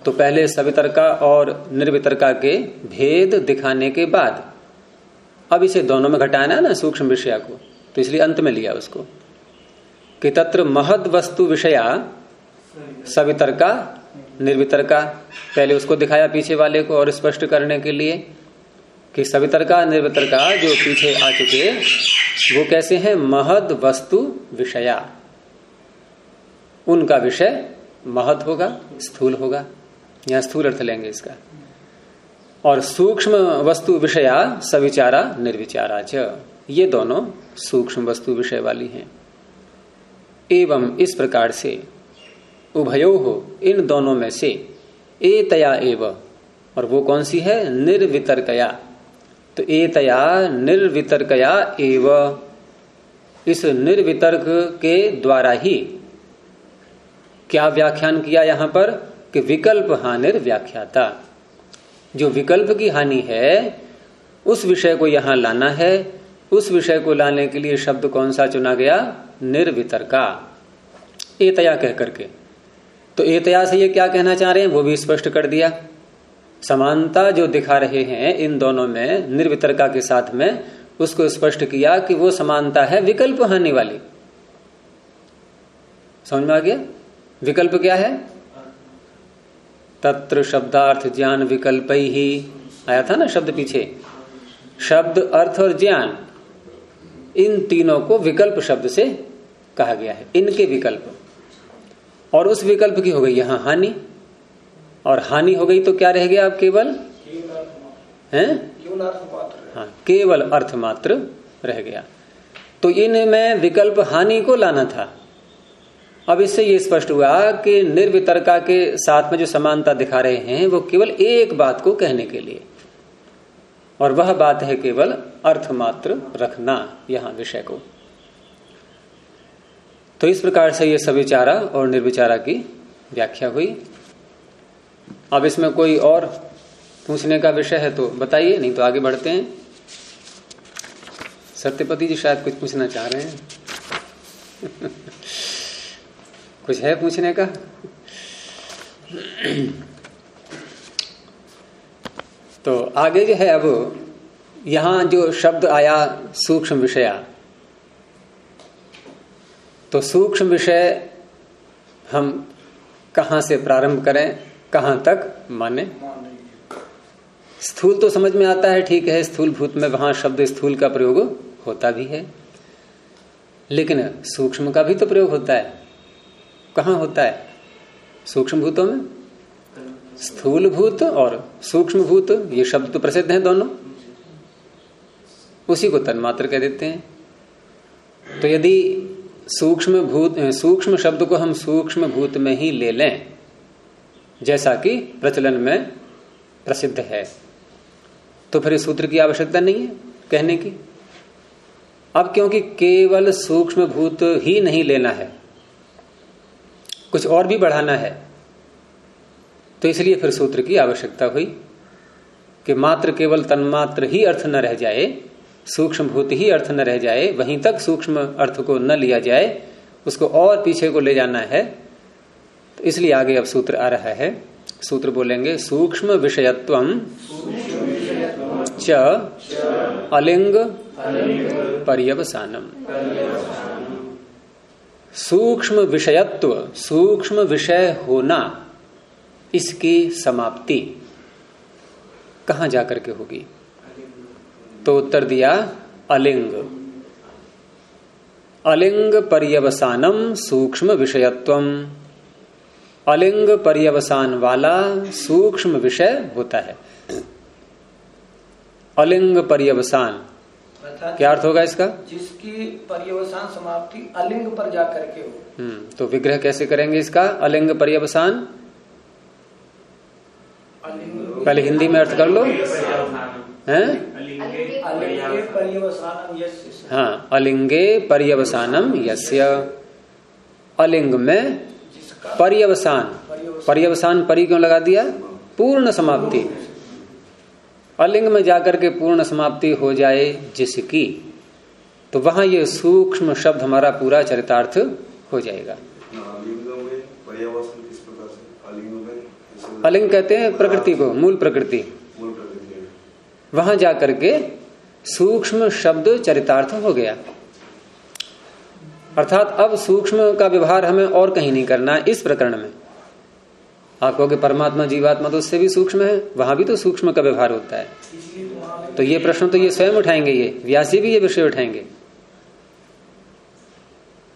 तो पहले सवितरका और निर्वितरका के भेद दिखाने के बाद, अब इसे दोनों में घटाना है ना, सूक्ष्म विषया को। तो इसलिए अंत में लिया उसको। कि तत्र महद वस्तु विषया, सवितरका, निर्वितरका, पहले उसको दिखाया पीछे वाले को और स्पष्ट करने के लिए कि सवितरका, निर्वितरका जो पीछे आ चुके वो कैसे हैं? महद वस्तु विषया। उनका विषय महद होगा, स्थूल होगा। यहाँ स्थूल अर्थ लेंगे इसका। और सूक्ष्म वस्तु विषया सविचारा निर्विचारा च। ये दोनों सूक्ष्म वस्तु विषय वाली हैं। एवं इस प्रकार से उभयो हो इन दोनों में से ए तया एव, और वो कौन सी है? निर्वितर्कया। तो ए तया निर्वितर्कया एव। इस निर्वितर्क के द्वारा ही क्या व्याख्यान किया यहाँ पर? कि विकल्प हानिर व्याख्याता जो विकल्प की हानि है, उस विषय को यहाँ लाना है। उस विषय को लाने के लिए शब्द कौन सा चुना गया? निर्वितरका। एतया कह करके। तो एतया से ये क्या कहना चाह रहे हैं? वो भी स्पष्ट कर दिया। समानता जो दिखा रहे हैं, इन दोनों में, निर्वितरका के साथ में, उसको स्पष्ट किया कि वो समानता है विकल्प हानि वाली। समझ में आ गया? विकल्प क्या है? तत्र शब्दार्थ ज्ञान विकल्प। ही आया था ना शब्द पीछे? शब्द, अर्थ और ज्ञान। इन तीनों को विकल्प शब्द से कहा गया है। इनके विकल्प। और उस विकल्प की हो गई यहाँ हानि। और हानि हो गई तो क्या रह गया आप केवल? है? हाँ केवल अर्थ मात्र रह गया। तो इनमें विकल्प हानि को लाना था। अब इससे ये स्पष्ट हुआ कि निर्वितरका के साथ में जो समानता दिखा रहे हैं, वो केवल एक बात को कहने के लिए। और वह बात है केवल अर्थ मात्र रखना, यहाँ विषय को। तो इस प्रकार से ये सविचारा और निर्विचारा की व्याख्या हुई। अब इसमें कोई और पूछने का विषय है तो बताइए, नहीं तो आगे बढ़ते हैं। सत्यपति जी शायद कुछ पूछना चाह रहे हैं। *laughs* कुछ है पूछने का? तो आगे जो है अब, यहाँ जो शब्द आया सूक्ष्म विषया। तो सूक्ष्म विषय हम कहा से प्रारंभ करें? कहाँ तक? माने? स्थूल तो समझ में आता है, ठीक है स्थूल भूत में वहाँ शब्द स्थूल का प्रयोग होता भी है। लेकिन सूक्ष्म का भी तो प्रयोग होता है। कहा होता है? सूक्ष्म भूतों में? स्थूल भूत और सूक्ष्म भूत ये शब्द तो प्रसिद्ध हैं दोनों। उसी को तन्मात्र कह देते हैं। तो यदि सूक्ष्म भूत सूक्ष्म शब्द को हम सूक्ष्म भूत में ही ले लें, जैसा कि प्रचलन में प्रसिद्ध है तो फिर इस सूत्र की आवश्यकता नहीं है कहने की। अब क्योंकि केवल सूक्ष्म भूत ही नहीं लेना है कुछ और भी बढ़ाना है। तो इसलिए फिर सूत्र की आवश्यकता हुई कि मात्र केवल तन्मात्र ही अर्थ न रह जाए सूक्ष्म भूत ही अर्थ न रह जाए, वहीं तक सूक्ष्म अर्थ को न लिया जाए, उसको और पीछे को ले जाना है। तो इसलिए आगे अब सूत्र आ रहा है। सूत्र बोलेंगे, सूक्ष्म विषयत्व च अलिंग पर्यवसानम। सूक्ष्म विषयत्व सूक्ष्म विषय होना इसकी समाप्ति। कहाँ जाकर के होगी? तो उत्तर दिया, अलिंग। अलिंग पर्यवसानम सूक्ष्म विषयत्व अलिंग पर्यवसान वाला सूक्ष्म विषय होता है। अलिंग पर्यवसान क्या अर्थ होगा इसका? जिसकी पर्यवसान समाप्ति अलिंग पर जाकर के हो। हम्म तो विग्रह कैसे करेंगे इसका? अलिंग पर्यवसान? पहले हिंदी में अर्थ कर लो। हैं? हाँ अलिंगे पर्यवसानम यस्य। अलिंग में पर्यवसान। पर्यवसान परि क्यों लगा दिया? पूर्ण समाप्ति। अलिंग में जाकर के पूर्ण समाप्ति हो जाए जिसकी तो वहाँ ये सूक्ष्म शब्द हमारा पूरा चरितार्थ हो जाएगा। अलिंग कहते हैं प्रकृति को मूल प्रकृति। वहाँ जाकर के सूक्ष्म शब्द चरितार्थ हो गया। अर्थात अब सूक्ष्म का व्यवहार हमें और कहीं नहीं करना है इस प्रकरण में। आप कहोगे परमात्मा जीवात्मा तो उससे भी सूक्ष्म है वहाँ भी तो सूक्ष्म का व्यवहार होता है। तो ये प्रश्न तो ये स्वयं उठाएँगे ये व्यासी भी ये विषय उठाएँगे।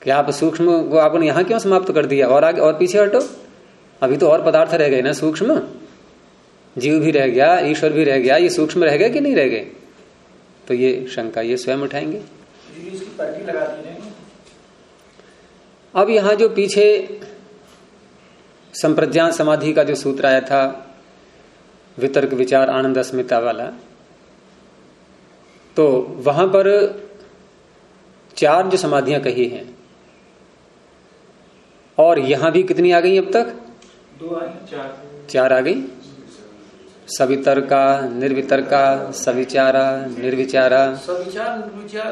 कि आप सूक्ष्म को आपने यहाँ क्यों समाप्त कर दिया? और आगे और पीछे हटो। अभी तो और पदार्थ रह गए ना सूक्ष्म। जीव भी रह गया ईश्वर भी रह गया ये सूक्ष्म रह गए कि नहीं रह गए? तो ये शंका ये स्वयं उठाएँगे। अब यहाँ जो पीछे संप्रज्ञान समाधि का जो सूत्र आया था वितर्क विचार आनंद अस्मिता वाला तो वहाँ पर चार जो समाधियाँ कही हैं और यहाँ भी कितनी आ गई अब तक? दो चार। चार आ गई। सवितर का निर्वितर का सविचारा निर्विचारा। सविचार निर्विचार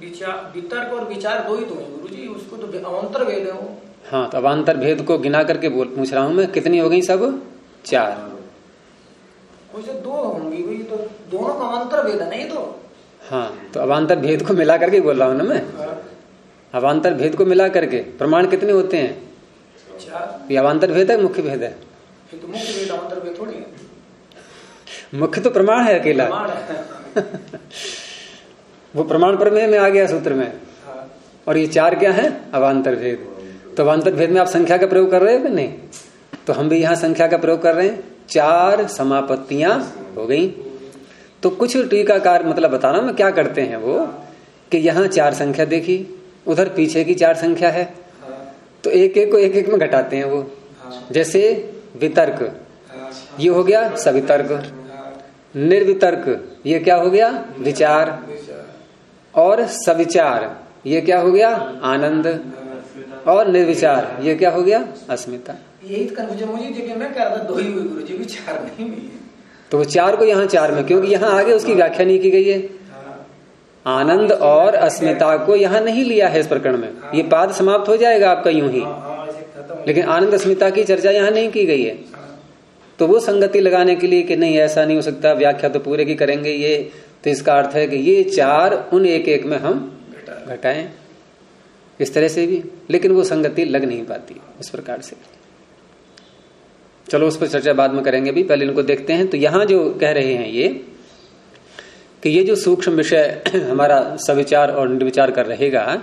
विचार वितर्क और विचार दो ही तो है गुरु जी उसको तो अवंतर वेद है वो। हाँ तो अवान्तर भेद को गिना करके बोल पूछ रहा हूँ मैं कितनी हो गई सब? चार। दो होंगी भाई तो दोनों का अवंतर वेद है नहीं तो? हाँ तो अवान्तर भेद को मिला करके बोल रहा हूँ ना मैं? अवान्तर भेद को मिला करके प्रमाण कितने होते हैं? चार। ये अवान्तर भेद है मुख्य भेद है? तो मुख्य है। मुख्य तो प्रमाण है अकेला। *laughs* वो प्रमाण पर में आ गया सूत्र में। हाँ। और ये चार क्या है? अवान्तर भेद तो अवान्तर भेद में आप संख्या का प्रयोग कर रहे हो कि नहीं? तो हम भी यहाँ संख्या का प्रयोग कर रहे हैं। चार समापत्तियाँ हो गई। तो कुछ टीकाकार मतलब बता रहा मैं, क्या करते हैं वो? कि यहाँ चार संख्या देखी, उधर पीछे की चार संख्या है। तो एक एक को एक एक में घटाते हैं वो। जैसे वितर्क। ये हो गया सवितर्क। निर्वितर्क। ये क्या हो गया? विचार। और सविचार। ये क्या हो गया? आनंद। और निर्विचार। ये क्या हो गया? अस्मिता। यही तो मुझे जगह मैं कह रहा था दो ही हुई गुरु जी भी चार नहीं तो वो चार को यहाँ चार में क्योंकि यहाँ आगे उसकी व्याख्या नहीं की गई है। आनंद और अस्मिता को यहाँ नहीं लिया है इस प्रकरण में। ये पाद समाप्त हो जाएगा आपका यूँ ही। हाँ, हो लेकिन आनंद अस्मिता की चर्चा यहाँ नहीं की गई है। तो वो संगति लगाने के लिए कि नहीं ऐसा नहीं हो सकता व्याख्या तो पूरे की करेंगे ये। तो इसका अर्थ है कि ये चार उन एक एक में हम घटाएँ। इस तरह से भी लेकिन वो संगति लग नहीं पाती उस प्रकार से। चलो उस पर चर्चा बाद में करेंगे भी पहले इनको देखते हैं। तो यहाँ जो कह रहे हैं ये कि ये जो सूक्ष्म विषय *clears throat* हमारा सविचार और निर्विचार कर रहेगा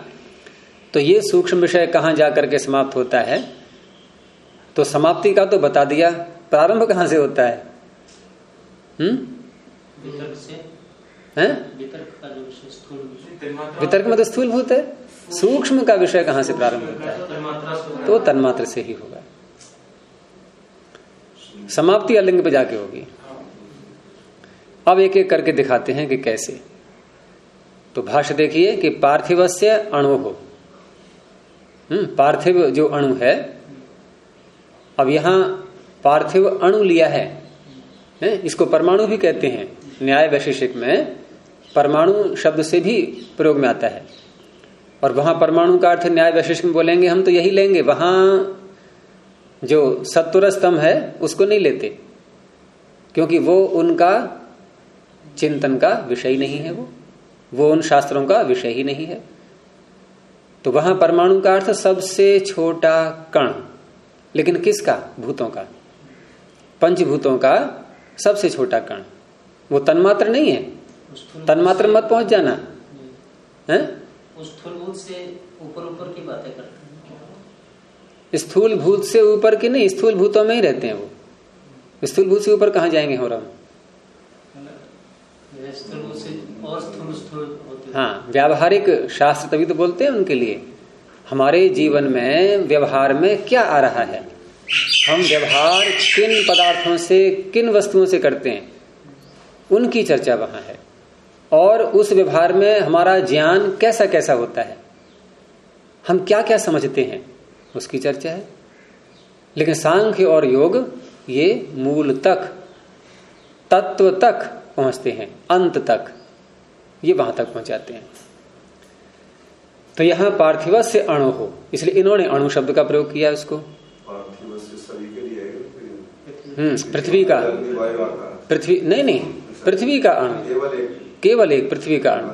तो ये सूक्ष्म विषय कहाँ जाकर के समाप्त होता है? तो समाप्ति का तो बता दिया प्रारंभ कहाँ से होता है? हम्म? वितर्क से। है? वितर्क का जो विषय स्थूल विषय। वितर्क में तो स्थूल भूत है। सूक्ष्म का विषय कहाँ से प्रारंभ होता है? तो तन्मात्र से ही होगा। समाप्ति अलिंग पे जाके होगी। अब एक एक करके दिखाते हैं कि कैसे। तो भाष्य देखिए कि पार्थिव से अणु हो हम्म पार्थिव जो अणु है, अब यहाँ पार्थिव अणु लिया है? इसको परमाणु भी कहते हैं। न्याय वैशेषिक में परमाणु शब्द से भी प्रयोग में आता है। और वहाँ परमाणु का अर्थ न्याय वैशिष्ट में बोलेंगे हम तो यही लेंगे वहाँ जो सत्वर स्तंभ है उसको नहीं लेते क्योंकि वो उनका चिंतन का विषय नहीं है वो वो उन शास्त्रों का विषय ही नहीं है। तो वहाँ परमाणु का अर्थ सबसे छोटा कण लेकिन किसका? भूतों का। पंचभूतों का सबसे छोटा कण। वो तन्मात्र नहीं है। तन्मात्र मत पहुँच जाना। है? से ऊपर ऊपर की बातें करते स्थूल भूत से ऊपर की नहीं स्थूल भूतों में ही रहते हैं वो। स्थूल भूत से ऊपर कहा जाएँगे हो रहा हाँ व्यावहारिक शास्त्र तभी तो बोलते हैं उनके लिए। हमारे जीवन में व्यवहार में क्या आ रहा है? हम व्यवहार किन पदार्थों से किन वस्तुओं से करते हैं? उनकी चर्चा वहाँ है। और उस व्यवहार में हमारा ज्ञान कैसा कैसा होता है? हम क्या क्या समझते हैं? उसकी चर्चा है। लेकिन सांख्य और योग ये मूल तक तत्व तक पहुँचते हैं अंत तक। ये वहाँ तक पहुंचाते हैं। तो यहाँ पार्थिव से अणु हो इसलिए इन्होंने अणु शब्द का प्रयोग किया उसको। हम्म पृथ्वी का। पृथ्वी नहीं नहीं पृथ्वी का अणु। केवल एक पृथ्वी का अणु।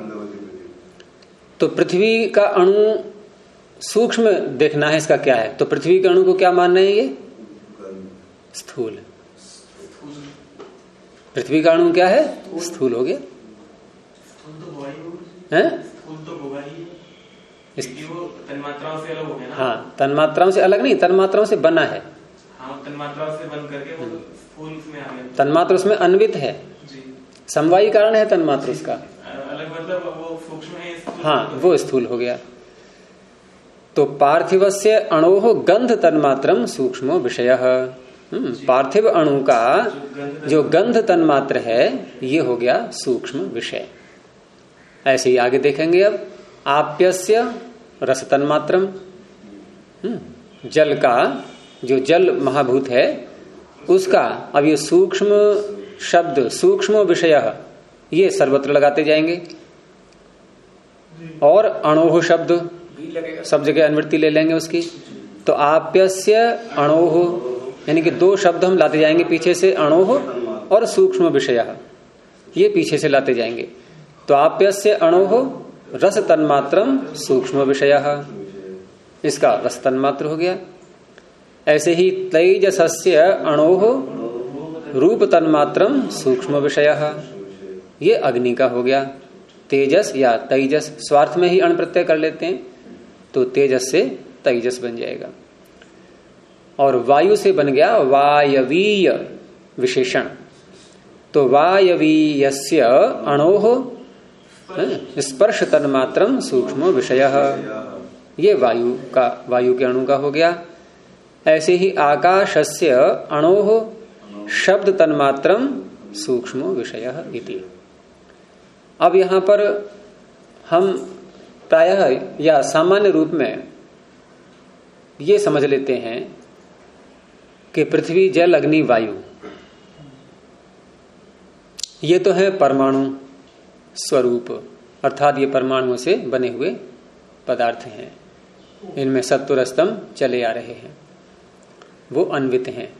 तो पृथ्वी का अणु सूक्ष्म देखना है इसका क्या है? तो पृथ्वी के अणु को क्या मान रहे हैं ये? स्थूल। पृथ्वी का अणु क्या है? स्थूल हो गया। है? तन्मात्राओं से अलग हो गया हाँ तन्मात्राओं से अलग नहीं तन्मात्राओं से बना है। हाँ, तन्मात्राओं से बन करके वो स्थूल में आ गया। तन्मात्र उसमें अन्वित है। समवायी कारण है तन्मात्र उसका। अलग मतलब वो सूक्ष्म हाँ वो स्थूल हो गया। तो पार्थिव से अणो गंध तन्मात्र सूक्ष्म विषय। हम्म, पार्थिव अणु का जो गंध तन्मात्र है ये हो गया सूक्ष्म विषय। ऐसे ही आगे देखेंगे अब आप्यस्य रस तन्मात्रम हम्म, जल का जो जल महाभूत है उसका अब ये सूक्ष्म शब्द सूक्ष्म विषय ये सर्वत्र लगाते जाएँगे। और अणोह शब्द सब जगह अनुवृत्ति ले लेंगे उसकी। तो आप्यस्य अणोह यानी कि दो शब्द हम लाते जाएँगे पीछे से अणोह और सूक्ष्म विषय ये पीछे से लाते जाएँगे। तो आप्यस्य अणोह रस तन्मात्र सूक्ष्म विषय। इसका रस तन्मात्र हो गया। ऐसे ही तेजस्य अणोह रूप तन्मात्र सूक्ष्म विषय ये अग्नि का हो गया। तेजस या तेजस स्वार्थ में ही अण प्रत्यय कर लेते हैं तो तेजस से तेजस बन जाएगा। और वायु से बन गया वायवीय विशेषण। तो वायवीय अणोह स्पर्श तन्मात्र सूक्ष्म विषय। ये वायु का, वायु के अणु का हो गया। ऐसे ही आकाशस्य अणोह शब्द तन्मात्र सूक्ष्म विषय इति। अब यहाँ पर हम प्रायः या सामान्य रूप में ये समझ लेते हैं कि पृथ्वी, जल, अग्नि, वायु, ये तो है परमाणु स्वरूप, अर्थात ये परमाणुओं से बने हुए पदार्थ हैं। इनमें सत्वर चले आ रहे हैं। वो अन्वित हैं।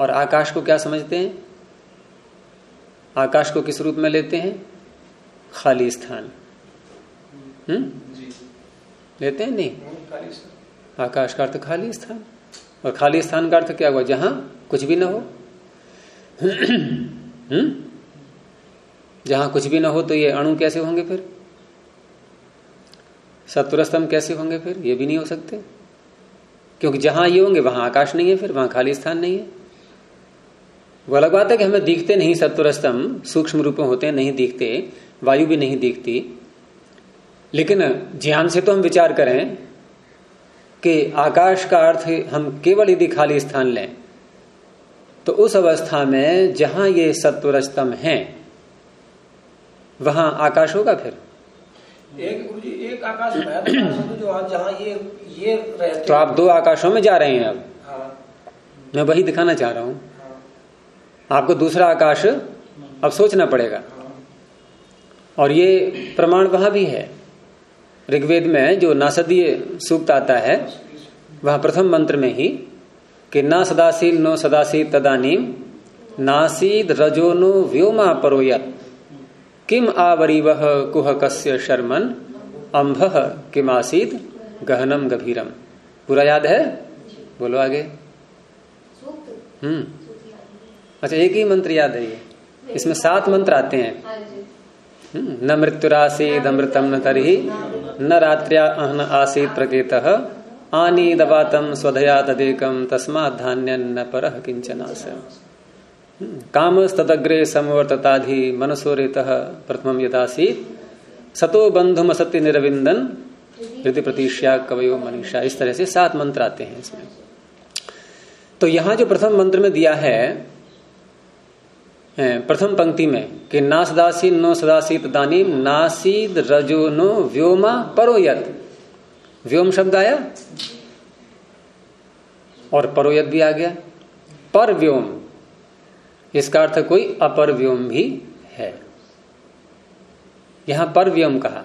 और आकाश को क्या समझते हैं? आकाश को किस रूप में लेते हैं? खाली स्थान। हम्म? लेते हैं? नहीं। आकाश का अर्थ खाली स्थान। और खाली स्थान का अर्थ क्या हुआ? जहाँ कुछ भी ना हो। हम्म? जहाँ कुछ भी ना हो तो ये अणु कैसे होंगे फिर? सत्वरस्तंभ कैसे होंगे फिर? ये भी नहीं हो सकते। क्योंकि जहाँ ये होंगे वहाँ आकाश नहीं है फिर वहाँ खाली स्थान नहीं है। वो अलग बात है कि हमें दिखते नहीं सत्वरस्तंभ सूक्ष्म रूप में होते हैं नहीं दिखते वायु भी नहीं दिखती। लेकिन ज्ञान से तो हम विचार करें कि आकाश का अर्थ हम केवल यदि खाली स्थान लें तो उस अवस्था में जहाँ ये सत्वर स्तंभ है वहाँ आकाश होगा फिर? एक एक आकाश तो जो जहाँ ये ये तो आप दो आकाशों में जा रहे हैं अब। हाँ। मैं वही दिखाना चाह रहा हूँ। आपको दूसरा आकाश अब सोचना पड़ेगा। और ये प्रमाण वहाँ भी है। ऋग्वेद में जो नासदीय सूक्त आता है वह प्रथम मंत्र में ही कि ना सदाशील नो सदाशील तदानीम नासीद रजोनो व्योमा परोयत किम आवरी वह कुह कस्य शर्मन अम्भ किम आसीद गहनम गभीरम। पूरा याद है? बोलो आगे। हम्म। अच्छा एक ही मंत्र याद है ये। इसमें सात मंत्र आते हैं। हम्म, न मृत्युरासीद अमृतम न तरही न रात्र्या अहन आसीद प्रकेत आनी दबातम स्वधया तदेकम तस्मा धान्य न पर किंचनाश काम तदग्रे समवर्तताधि मनसोरेत प्रथम यदासीत। सतो बंधुम सत्य निरविंदन हृदय प्रतीक्षा कवयो मनीषा। इस तरह से सात मंत्र आते हैं इसमें। तो यहाँ जो प्रथम मंत्र में दिया है प्रथम पंक्ति में, कि ना सदासी नो सदासीत दानी नासीद रजो नो व्योमा परोयत। व्योम शब्द आया? और परोयत भी आ गया। पर व्योम। इसका अर्थ कोई अपर व्योम भी है। यहाँ पर व्योम कहा।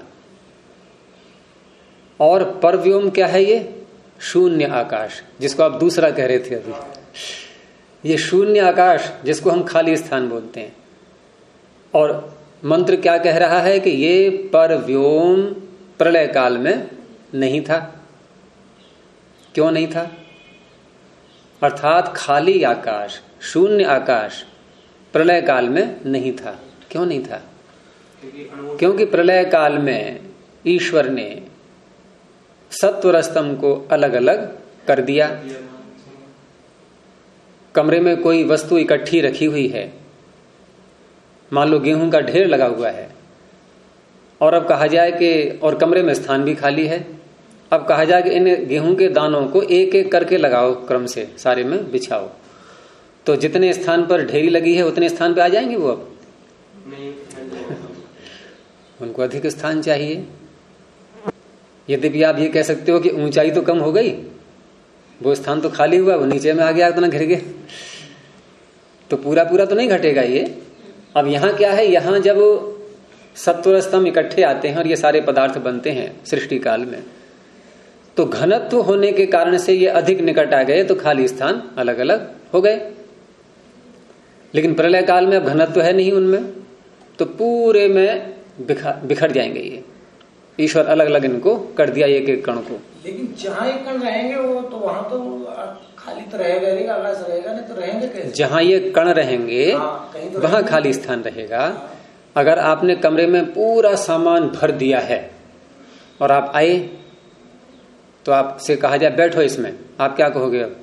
और पर व्योम क्या है ये? शून्य आकाश, जिसको आप दूसरा कह रहे थे अभी। ये शून्य आकाश जिसको हम खाली स्थान बोलते हैं। और मंत्र क्या कह रहा है कि ये पर व्योम प्रलय काल में नहीं था। क्यों नहीं था? अर्थात खाली आकाश, शून्य आकाश प्रलय काल में नहीं था। क्यों नहीं था? क्योंकि प्रलय काल में ईश्वर ने सत्वर स्तंभ को अलग अलग कर दिया। कमरे में कोई वस्तु इकट्ठी रखी हुई है। मान लो गेहूँ का ढेर लगा हुआ है। और अब कहा जाए कि और कमरे में स्थान भी खाली है। अब कहा जाए कि इन गेहूँ के दानों को एक एक करके लगाओ क्रम से सारे में बिछाओ। तो जितने स्थान पर ढेरी लगी है उतने स्थान पर आ जाएँगे वो अब? उनको अधिक स्थान चाहिए। यद्यपि आप ये कह सकते हो कि ऊंचाई तो कम हो गई। वो स्थान तो खाली हुआ, वो नीचे में आ गया उतना घिर गया तो पूरा पूरा तो नहीं घटेगा ये। अब यहाँ क्या है? यहाँ जब सत्वर स्तंभ इकट्ठे आते हैं और ये सारे पदार्थ बनते हैं सृष्टि काल में तो घनत्व होने के कारण से ये अधिक निकट आ गए तो खाली स्थान अलग अलग हो गए। लेकिन प्रलय काल में अब घनत्व है नहीं उनमें तो पूरे में बिखर जाएँगे ये। ईश्वर अलग अलग इनको कर दिया एक एक कण को। लेकिन जहाँ एक कण रहेंगे वो तो वहाँ तो खाली तो रहेगा आकाश रहेगा नहीं तो रहेंगे कैसे? जहाँ ये कण रहेंगे हाँ, तो वहाँ खाली स्थान रहेगा। अगर आपने कमरे में पूरा सामान भर दिया है और आप आए तो आपसे कहा जाए बैठो इसमें। आप क्या कहोगे अब?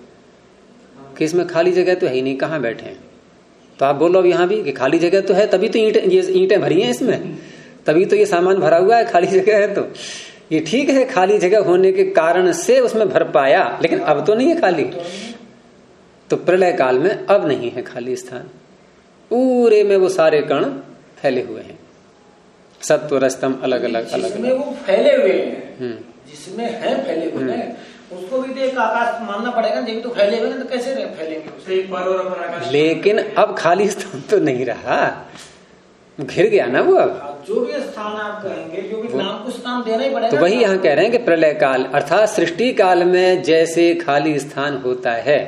कि इसमें खाली जगह तो है ही नहीं कहाँ बैठे हैं? तो आप बोलो अब यहाँ भी कि खाली जगह तो है तभी तो ईंटें ये ईंटें भरी हैं इसमें। तभी तो ये सामान भरा हुआ है खाली जगह है तो। ये ठीक है खाली जगह होने के कारण से उसमें भर पाया लेकिन अब तो नहीं है खाली। तो प्रलय काल में अब नहीं है खाली स्थान। पूरे में वो सारे कण फैले हुए हैं। सत्व रस्तम अलग अलग अलग जिसमें वो फैले हुए हैं हम्म। जिसमें है फैले हुए हम्म। उसको भी तो एक आकाश मानना पड़ेगा जब तो फैले हुए तो कैसे फैलेंगे लेकिन अब खाली स्थान तो नहीं रहा। घिर गया ना वो अब। हाँ, जो भी स्थान आप कहेंगे जो भी नाम को स्थान देना ही पड़ेगा तो वही यहाँ कह रहे हैं कि प्रलय काल अर्थात सृष्टि काल में जैसे खाली स्थान होता है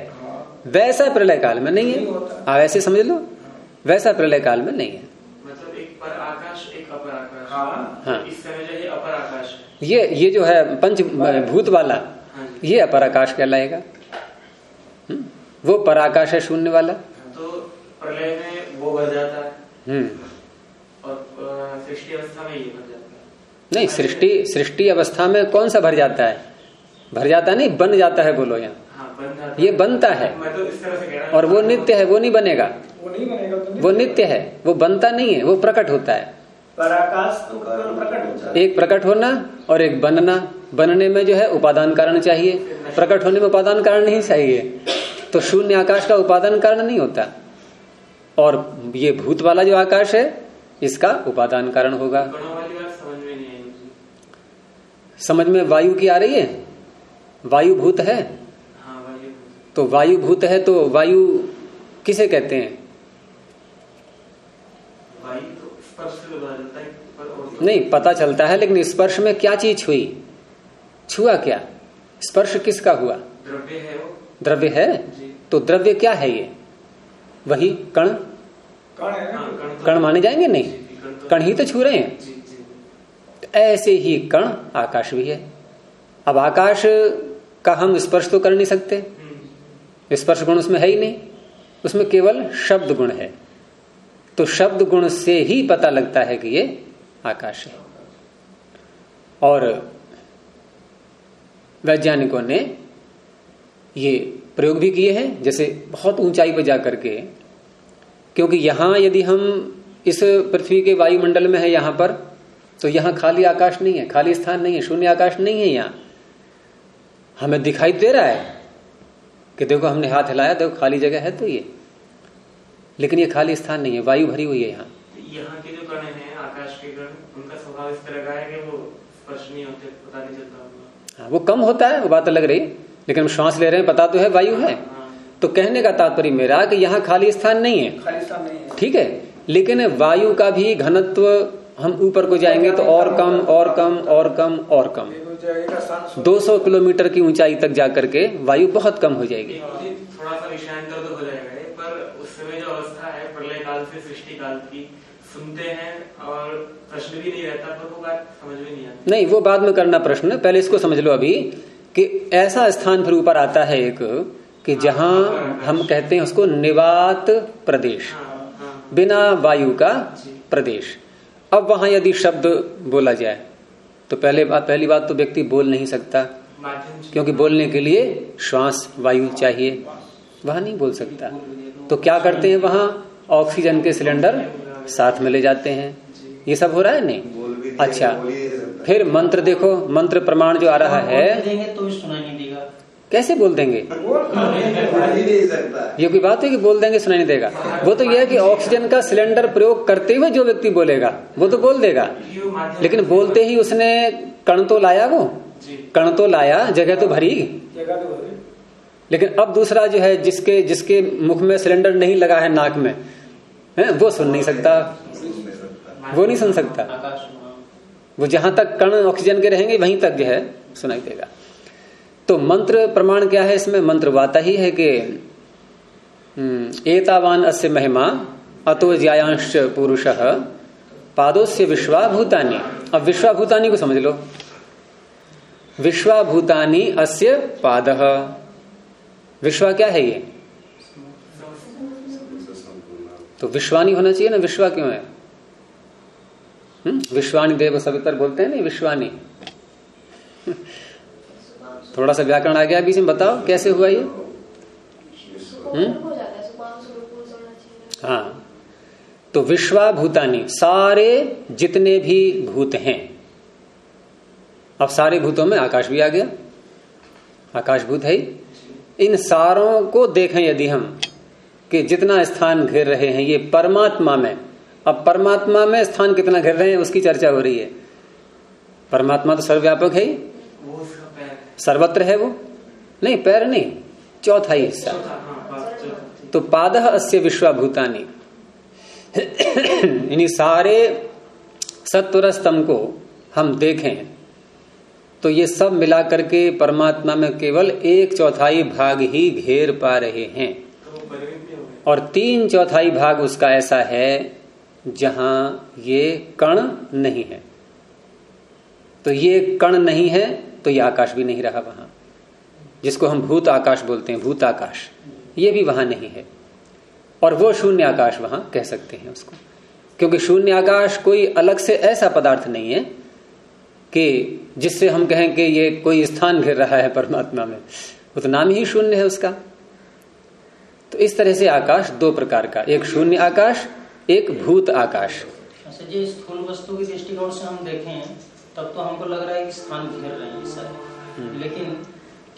वैसा प्रलय काल में नहीं है। आप ऐसे समझ लो वैसा प्रलय काल में नहीं है। मतलब एक पर आकाश एक अपर आकाश। हाँ, हाँ। इस समय जो अपर आकाश ये ये जो है पंच भूत वाला हाँ ये अपर आकाश कहलाएगा। हम्म, वो पराकाश है शून्य वाला। तो प्रलय में वो भर जाता है। सृष्टि अवस्था में ये भर जाता है। नहीं सृष्टि सृष्टि अवस्था में कौन सा भर जाता है? भर जाता नहीं बन जाता है बोलो यहाँ। हाँ, ये बनता है। तो इस तरह से और वो नित्य है वो नहीं बनेगा। वो नहीं बनेगा तो वो नित्य है वो बनता नहीं है वो प्रकट होता है। पराकाश तो प्रकट होता है। एक प्रकट होना और एक बनना। बनने में जो है उपादान कारण चाहिए। प्रकट होने में उपादान कारण नहीं चाहिए। तो शून्य आकाश का उपादान कारण नहीं होता। और ये भूत वाला जो आकाश है इसका उपादान कारण होगा। समझ में वायु की आ रही है? वायु भूत है हाँ, तो वायु भूत है तो वायु किसे कहते है? तो नहीं पता चलता है लेकिन स्पर्श में क्या चीज़ हुई? छुआ क्या? स्पर्श किसका हुआ? द्रव्य है वो। द्रव्य है? तो द्रव्य क्या है ये? वही कण? कण माने जाएँगे? नहीं। कण ही तो छू रहे हैं। तो ऐसे ही कण आकाश भी है। अब आकाश का हम स्पर्श तो कर नहीं सकते। हम्म, स्पर्श गुण उसमें है ही नहीं। उसमें केवल शब्द गुण है। तो शब्द गुण से ही पता लगता है कि ये आकाश है। और वैज्ञानिकों ने ये प्रयोग भी किए हैं। जैसे बहुत ऊंचाई पर जाकर के क्योंकि यहाँ यदि हम इस पृथ्वी के वायुमंडल में है यहाँ पर तो यहाँ खाली आकाश नहीं है खाली स्थान नहीं है शून्य आकाश नहीं है यहाँ। हमें दिखाई दे रहा है कि देखो हमने हाथ हिलाया देखो खाली जगह है तो ये। लेकिन ये खाली स्थान नहीं है वायु भरी हुई है यहाँ। यहाँ के जो कण हैं आकाश के कण उनका स्वभाव इस तरह का है कि वो स्पर्श नहीं होते पता नहीं चलता हाँ, वो कम होता है वो बात अलग रही लेकिन हम श्वास ले रहे हैं पता तो है वायु है। हाँ, तो कहने का तात्पर्य मेरा कि यहाँ खाली स्थान नहीं है। खाली स्थान नहीं है। ठीक है? लेकिन वायु का भी घनत्व हम ऊपर को जाएँगे तो और कम और कम और कम और कम। एक हो जाएगा स्थान शून्य। 200 किलोमीटर की ऊंचाई तक जाकर के वायु बहुत कम हो जाएगी। थोड़ा सा तो हो जाएगा पर उस समय जो अवस्था है प्रलय काल से सृष्टि काल की सुनते हैं और प्रश्न भी नहीं रहता पर वो बात समझ में नहीं आती। नहीं वो बाद में करना प्रश्न पहले इसको समझ लो अभी कि ऐसा स्थान फिर ऊपर आता है एक कि जहाँ हम कहते हैं उसको निवात प्रदेश बिना वायु का प्रदेश। अब वहाँ यदि शब्द बोला जाए तो पहले बात पहली बात तो व्यक्ति बोल नहीं सकता क्योंकि बोलने के लिए श्वास वायु चाहिए। वहाँ नहीं बोल सकता। तो क्या करते हैं वहाँ? ऑक्सीजन के सिलेंडर साथ में ले जाते हैं। ये सब हो रहा है नहीं? अच्छा फिर मंत्र देखो मंत्र प्रमाण जो आ रहा है। तो कैसे बोल देंगे? ये कोई बात है कि बोल देंगे, सुनाई नहीं देगा? वो तो यह है कि ऑक्सीजन का सिलेंडर प्रयोग करते हुए जो व्यक्ति बोलेगा, वो तो बोल देगा। लेकिन बोलते ही उसने कण तो लाया वो? कण तो लाया, जगह तो भरी। लेकिन अब दूसरा जो है, जिसके जिसके मुख में सिलेंडर नहीं लगा है नाक में, है, वो सुन नहीं सकता। वो नहीं सुन सकता। वो जहाँ तक कण ऑक्सीजन के रहेंगे, वहीं तक जो है, सुनाई देगा। तो मंत्र प्रमाण क्या है? इसमें मंत्र वाता ही है कि हम्म, एतावान अस्य महिमा अतो ज्यायांश पुरुष पादोस्य विश्वाभूतानी। अब विश्वाभूतानी को समझ लो। विश्वाभूतानी अस्य पाद। विश्वा क्या है ये? तो विश्वानी होना चाहिए ना? विश्वा क्यों है? हम्म? विश्वानी देव सवितर बोलते हैं ना विश्वानी। थोड़ा सा व्याकरण आ गया बीच में बताओ कैसे हुआ ये? हम्म? हाँ? तो विश्वाभूतानी सारे जितने भी भूत हैं अब सारे भूतों में आकाश भी आ गया। आकाश भूत है इन सारों को देखें यदि हम कि जितना स्थान घेर रहे हैं ये परमात्मा में अब परमात्मा में स्थान कितना घेर रहे हैं उसकी चर्चा हो रही है। परमात्मा तो सर्वव्यापक है वो है सर्वत्र है वो? नहीं पैर नहीं चौथाई हिस्सा। चौथा हाँ पाद चौथा। तो पाद अस्य विश्वाभूतानी। इन्हीं सारे सत्वर स्तंभ को हम देखें तो ये सब मिला करके परमात्मा में केवल एक चौथाई भाग ही घेर पा रहे हैं हो। और तीन चौथाई भाग उसका ऐसा है जहाँ ये कण नहीं है। तो ये कण नहीं है तो ये आकाश भी नहीं रहा वहाँ। जिसको हम भूत आकाश बोलते हैं, भूत आकाश, ये भी वहाँ नहीं है। और वो शून्य आकाश वहाँ कह सकते हैं उसको। क्योंकि शून्य आकाश कोई अलग से ऐसा पदार्थ नहीं है कि जिससे हम कहें कि ये कोई स्थान घेर रहा है परमात्मा में। वो तो नाम ही शून्य है उसका। तो इस तरह से आकाश दो प्रकार का, एक शून्य आकाश, एक भूत आकाश। अच्छा जी स्थूल वस्तु की दृष्टिकोण से हम देखें तब तो हमको लग रहा है कि स्थान घेर रहे हैं सारे। लेकिन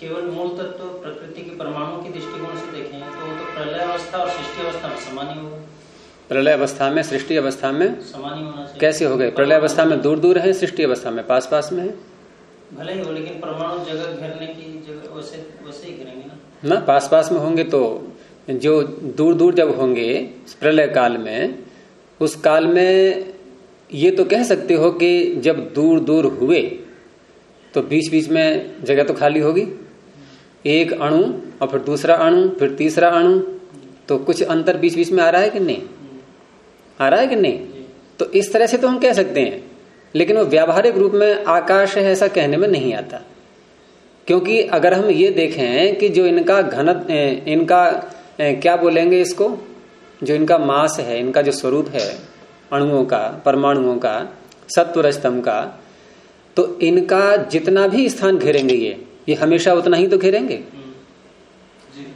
केवल मूल तत्व तो प्रकृति के परमाणु की दृष्टिकोण से देखें तो वो तो प्रलय अवस्था और सृष्टि अवस्था में समान ही होगा। प्रलय अवस्था में सृष्टि अवस्था में? समान ही होना चाहिए। कैसे हो गए? प्रलय अवस्था में दूर दूर है सृष्टि अवस्था में पास पास में है? भले ही हो लेकिन परमाणु जगह घेरने की जगह वैसे वैसे ही घेरेंगे ना? ना पास पास में होंगे तो जो दूर दूर जब होंगे प्रलय काल में उस काल में ये तो कह सकते हो कि जब दूर दूर हुए तो बीच बीच में जगह तो खाली होगी। एक अणु और फिर दूसरा अणु, फिर तीसरा अणु तो कुछ अंतर बीच बीच में आ रहा है कि नहीं? आ रहा है कि नहीं? तो इस तरह से तो हम कह सकते हैं। लेकिन वो व्यावहारिक रूप में आकाश है ऐसा कहने में नहीं आता। क्योंकि अगर हम ये देखें कि जो इनका घन इनका क्या बोलेंगे इसको? जो इनका मास है, इनका जो स्वरूप है अणुओं का, परमाणुओं का सत्व स्तंभ का तो इनका जितना भी स्थान घेरेंगे ये ये हमेशा उतना ही तो घेरेंगे?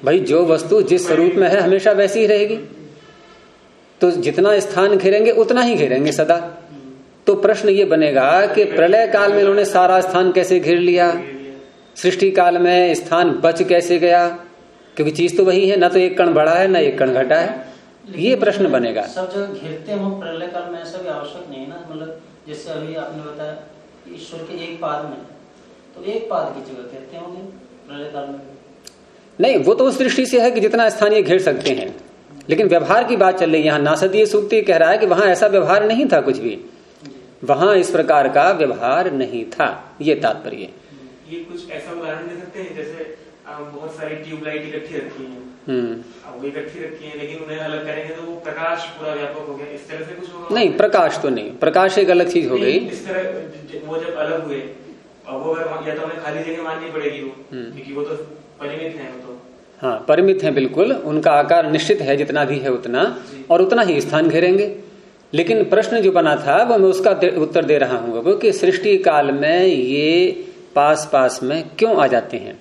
भाई, जो वस्तु जिस स्वरूप में है, हमेशा वैसी ही रहेगी। तो जितना स्थान घेरेंगे, उतना ही घेरेंगे सदा। तो प्रश्न ये बनेगा कि प्रलय काल में इन्होंने सारा स्थान कैसे घेर लिया? सृष्टि काल में स्थान बच कैसे गया? क्योंकि चीज़ तो वही है, ना तो एक कण बढ़ा है, ना एक कण घटा है। ये प्रश्न बनेगा। सब जगह घेरते हो प्रलय काल में ऐसा भी आवश्यक नहीं है ना? मतलब जैसे अभी आपने बताया ईश्वर के एक पाद में। तो एक पाद की जगह घेरते होंगे प्रलय काल में? नहीं वो तो उस दृष्टि से है कि जितना स्थानीय घेर सकते हैं। लेकिन व्यवहार की बात चल रही है। यहाँ नासदीय सूक्ति कह रहा है कि वहाँ ऐसा व्यवहार नहीं था कुछ भी। वहाँ इस प्रकार का व्यवहार नहीं था। ये तात्पर्य। ये कुछ ऐसा उदाहरण दे सकते हैं? जैसे बहुत सारी ट्यूबलाइट इकट्ठी रखी है। हम्म। रखी है लेकिन उन्हें अलग करेंगे तो वो प्रकाश पूरा व्यापक हो गया। इस तरह से कुछ होगा? नहीं प्रकाश तो नहीं। प्रकाश एक अलग चीज़ हो गई। इस तरह वो जब अलग हुए अब वो अगर या तो हमें खाली जगह माननी पड़ेगी वो हम्म। क्योंकि वो तो परिमित है वो तो। हाँ परिमित है बिल्कुल। उनका आकार निश्चित है जितना भी है उतना और उतना ही स्थान घेरेंगे। लेकिन प्रश्न जो बना था वो मैं उसका उत्तर दे रहा हूँ कि सृष्टि काल में ये पास पास में क्यों आ जाते हैं?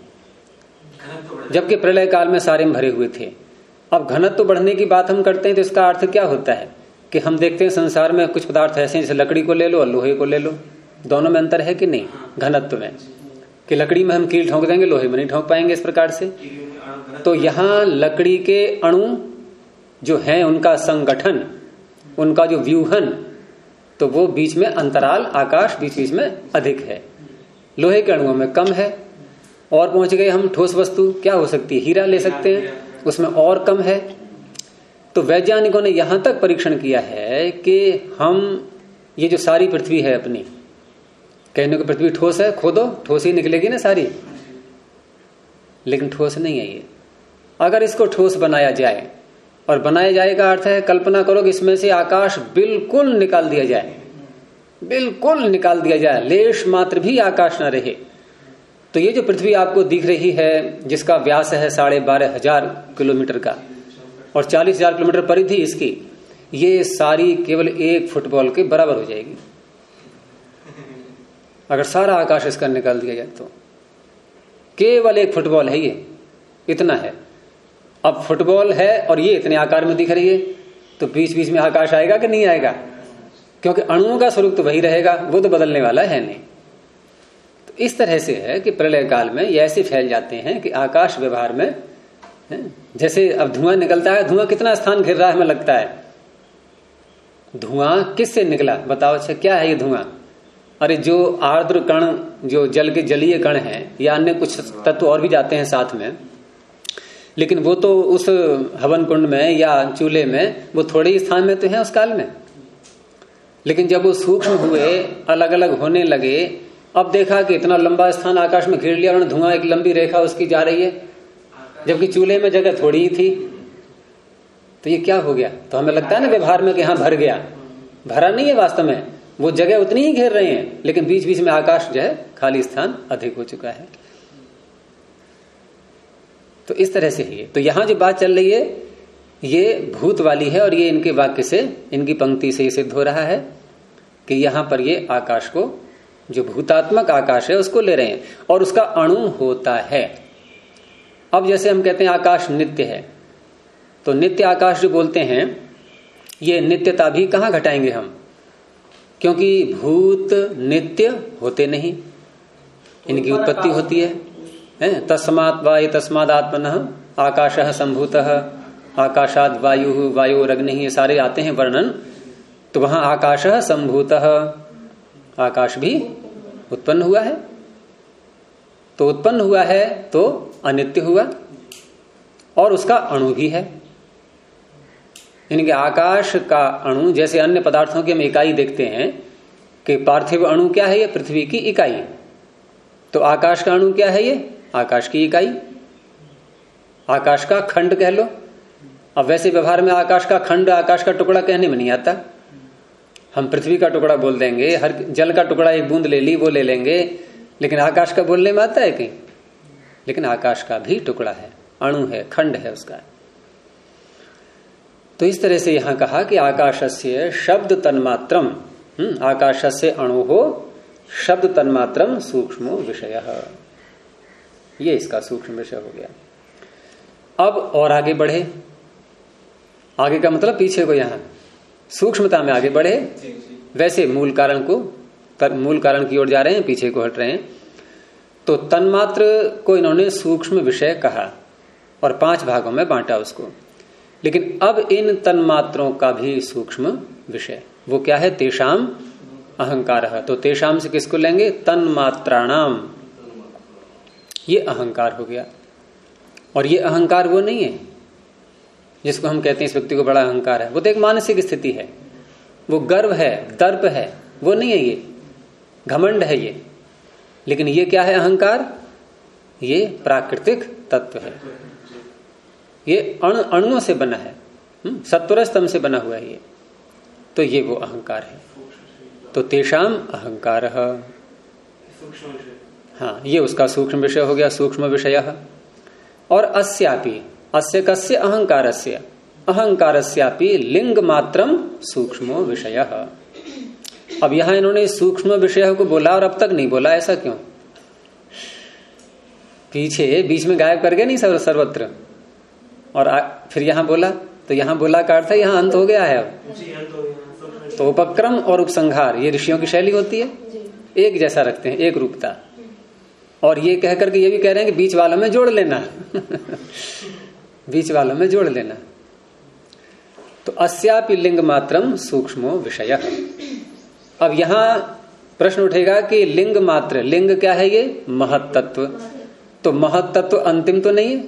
जबकि प्रलय काल में सारे भरे हुए थे। अब घनत्व बढ़ने की बात हम करते हैं तो इसका अर्थ क्या होता है? कि हम देखते हैं संसार में कुछ पदार्थ ऐसे जैसे लकड़ी को ले लो और लोहे को ले लो। दोनों में अंतर है कि नहीं? घनत्व में। कि लकड़ी में हम कील ठोंक देंगे, लोहे में नहीं ठोंक पाएँगे इस प्रकार से। तो यहाँ लकड़ी के अणु जो है, उनका संगठन, उनका जो व्यूहन तो वो बीच में अंतराल, आकाश बीच बीच में अधिक है। लोहे के अणुओं में कम है और पहुँच गए हम ठोस वस्तु, क्या हो सकती है? हीरा ले सकते हैं, उसमें और कम है। तो वैज्ञानिकों ने यहाँ तक परीक्षण किया है कि हम, ये जो सारी पृथ्वी है अपनी, कहने को पृथ्वी ठोस है, खोदो, ठोस ही निकलेगी ना सारी। लेकिन ठोस नहीं है ये। अगर इसको ठोस बनाया जाए, और बनाया जाए का अर्थ है, कल्पना करो कि इसमें से आकाश बिल्कुल निकाल दिया जाए। बिल्कुल निकाल दिया जाए, लेश मात्र भी आकाश ना रहे। तो ये जो पृथ्वी आपको दिख रही है, जिसका व्यास है साढ़े बारह हज़ार किलोमीटर का और चालीस हज़ार किलोमीटर परिधि इसकी, ये सारी केवल एक फुटबॉल के बराबर हो जाएगी। अगर सारा आकाश इसका निकाल दिया जाए तो। केवल एक फुटबॉल है ये, इतना है। अब फुटबॉल है और ये इतने आकार में दिख रही है तो बीच बीच में आकाश आएगा कि नहीं आएगा? क्योंकि अणुओं का स्वरूप तो वही रहेगा, वो तो बदलने वाला है नहीं। तो इस तरह से है कि प्रलय काल में ये ऐसे फैल जाते हैं कि आकाश व्यवहार में जैसे अब धुआँ निकलता है, धुआँ कितना स्थान घिर रहा है हमें लगता है। धुआँ किससे निकला? बताओ अच्छा क्या है ये धुआँ? अरे जो आर्द्र कण, जो जल के जलीय कण है, या अन्य कुछ तत्व और भी जाते हैं साथ में, लेकिन वो तो उस हवन कुंड में या चूल्हे में, वो थोड़े ही स्थान में तो है उस काल में। लेकिन जब वो सूक्ष्म हुए अलग अलग होने लगे अब देखा कि इतना लंबा स्थान आकाश में घेर लिया, उन्होंने धुआँ, एक लंबी रेखा उसकी जा रही है, जबकि चूल्हे में जगह थोड़ी ही थी। तो ये क्या हो गया? तो हमें लगता है ना व्यवहार में कि हाँ भर गया। भरा नहीं है वास्तव में। वो जगह उतनी ही घेर रहे हैं, लेकिन बीच बीच में आकाश जो है, खाली स्थान अधिक हो चुका है। तो इस तरह से ही तो यहाँ जो बात चल रही है, ये भूत वाली है और ये इनके वाक्य से, इनकी पंक्ति से सिद्ध हो रहा है कि यहाँ पर ये आकाश को जो भूतात्मक आकाश है उसको ले रहे हैं और उसका अणु होता है। अब जैसे हम कहते हैं आकाश नित्य है तो नित्य आकाश जो बोलते हैं ये नित्यता भी कहाँ घटाएँगे हम? क्योंकि भूत नित्य होते नहीं। इनकी उत्पत्ति होती है। है। तस्मात वायु तस्माद आत्मन आकाश संभूत आकाशाद वायु वायु रग्नि ये सारे आते हैं वर्णन तो वहाँ आकाश संभूत। आकाश भी उत्पन्न हुआ है। तो उत्पन्न हुआ है तो अनित्य हुआ, और उसका अणु भी है। यानी कि आकाश का अणु जैसे अन्य पदार्थों की हम इकाई देखते हैं कि पार्थिव अणु क्या है, ये पृथ्वी की इकाई। तो आकाश का अणु क्या है ये? आकाश की इकाई। आकाश का खंड कह लो। अब वैसे व्यवहार में आकाश का खंड, आकाश का टुकड़ा कहने में नहीं आता। हम पृथ्वी का टुकड़ा बोल देंगे, हर जल का टुकड़ा एक बूंद ले ली, वो ले लेंगे, लेकिन आकाश का बोलने में आता है कहीं लेकिन आकाश का भी टुकड़ा है, अणु है, खंड है उसका। तो इस तरह से यहाँ कहा कि आकाश से शब्द तन्मात्रम आकाश से अणु हो शब्द तन्मात्रम सूक्ष्म विषय। ये इसका सूक्ष्म विषय हो गया। अब और आगे बढ़े। आगे का मतलब पीछे को यहाँ। सूक्ष्मता में आगे बढ़े। वैसे मूल कारण को मूल कारण की ओर जा रहे हैं पीछे को हट रहे हैं। तो तन्मात्र को इन्होंने सूक्ष्म विषय कहा और पाँच भागों में बांटा उसको। लेकिन अब इन तन्मात्रों का भी सूक्ष्म विषय। वो क्या है? तेषाम अहंकार है। तो तेषाम से किसको लेंगे? तन्मात्राणाम। ये अहंकार हो गया। और ये अहंकार वो नहीं है। जिसको हम कहते हैं इस व्यक्ति को बड़ा अहंकार है। वो तो एक मानसिक स्थिति है। वो गर्व है दर्प है वो नहीं है ये। घमंड है ये। लेकिन ये क्या है अहंकार? ये प्राकृतिक तत्व है। ये अणु अणुओं से बना है। हम्म, सत्वर स्तंभ से बना हुआ है ये। तो ये वो अहंकार है। तो तेषाम अहंकार। हाँ ये उसका सूक्ष्म विषय हो गया सूक्ष्म विषय। और अस्यापि। अस्य कस्य अहंकार अहंकार लिंग मात्रम सूक्ष्म विषय। अब यहाँ इन्होंने सूक्ष्म विषय को बोला और अब तक नहीं बोला ऐसा क्यों? पीछे बीच में गायब कर गया नहीं सर्वत्र? और आ, फिर यहाँ बोला तो यहाँ बोला का अर्थ है यहाँ अंत हो गया है अब। तो उपक्रम और उपसंहार ये ऋषियों की शैली होती है। एक जैसा रखते हैं एक रूपता। और ये कह करके ये भी कह रहे हैं कि बीच वालों में जोड़ लेना। *laughs* बीच वालों में जोड़ लेना तो अस्यापि लिंग मात्रम सूक्ष्म विषय। अब यहाँ प्रश्न उठेगा कि लिंग मात्र, लिंग क्या है ये? महत्त्व तो महत्त्व अंतिम तो नहीं है?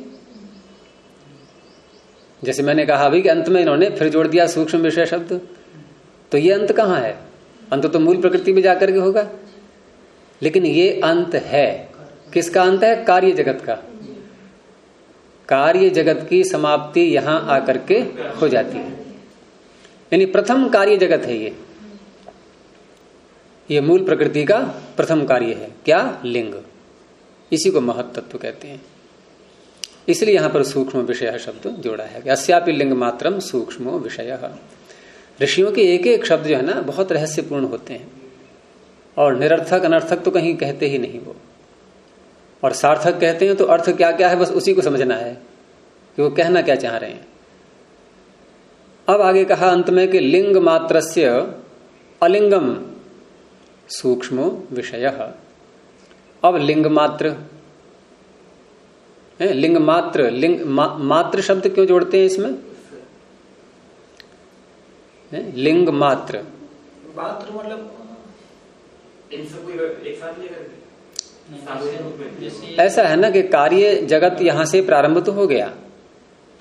जैसे मैंने कहा अभी कि अंत में इन्होंने फिर जोड़ दिया सूक्ष्म विषय शब्द। तो ये अंत कहाँ है? अंत तो मूल प्रकृति में जाकर के होगा। लेकिन ये अंत है। किसका अंत है? कार्य जगत का। कार्य जगत की समाप्ति यहाँ आकर के हो जाती है। यानी प्रथम कार्य जगत है ये। ये मूल प्रकृति का प्रथम कार्य है। क्या? लिंग। इसी को महत्त्व कहते हैं। इसलिए यहाँ पर सूक्ष्म विषय शब्द जोड़ा है अस्यापि लिंग मात्रम सूक्ष्म विषय। ऋषियों के एक एक शब्द जो है ना, बहुत रहस्यपूर्ण होते हैं। और निरर्थक, अनर्थक तो कहीं कहते ही नहीं वो। और सार्थक कहते हैं तो अर्थ क्या क्या है बस उसी को समझना है कि वो कहना क्या चाह रहे हैं। अब आगे कहा अंत में कि लिंग मात्र अलिंगम सूक्ष्म विषय। अब लिंग मात्र। है लिंग मात्र लिंग मा, मात्र शब्द क्यों जोड़ते हैं इसमें? है? लिंग मात्र। मात्र मतलब इन सबको एक साथ ऐसा है ना कि कार्य जगत यहाँ से प्रारंभ तो हो गया।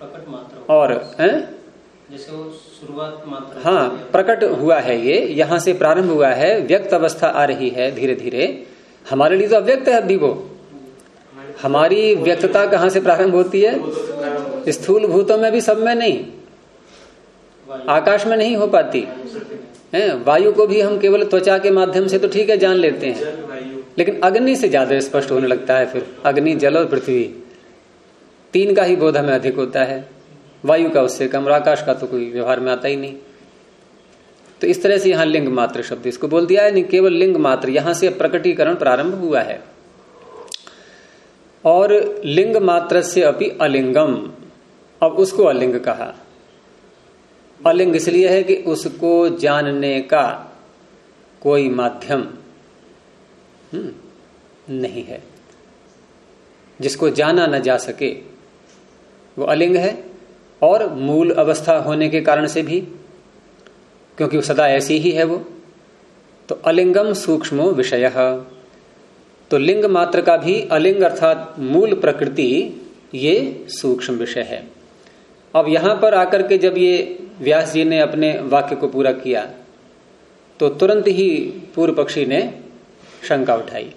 प्रकट मात्र और है? जैसे वो शुरुआत मात्र हाँ। प्रकट हुआ है ये यहाँ से प्रारंभ हुआ है व्यक्त अवस्था आ रही है धीरे धीरे हमारे लिए तो अव्यक्त है अभी वो। हमारी व्यक्तता कहाँ से प्रारंभ होती है? स्थूल भूतों में भी सब में नहीं। आकाश में नहीं हो पाती। है वायु को भी हम केवल त्वचा के माध्यम से तो ठीक है जान लेते हैं। लेकिन अग्नि से ज़्यादा स्पष्ट होने लगता है फिर। अग्नि, जल और पृथ्वी। तीन का ही बोध हमें अधिक होता है। वायु का उससे कम आकाश का तो कोई व्यवहार में आता ही नहीं। तो इस तरह से यहाँ लिंग मात्र शब्द इसको बोल दिया है। नहीं, केवल लिंग मात्र। यहाँ से प्रकटीकरण प्रारंभ हुआ है। और लिंग मात्र से अपनी अलिंगम। अब उसको अलिंग कहा। अलिंग इसलिए है कि उसको जानने का कोई माध्यम नहीं है। जिसको जाना न जा सके, वो अलिंग है और मूल अवस्था होने के कारण से भी, क्योंकि वो सदा ऐसी ही है वो। तो अलिंगम सूक्ष्म विषय। तो लिंग मात्र का भी अलिंग अर्थात मूल प्रकृति, ये सूक्ष्म विषय है। अब यहाँ पर आकर के जब ये व्यास जी ने अपने वाक्य को पूरा किया तो तुरंत ही पूर्व पक्षी ने शंका उठाई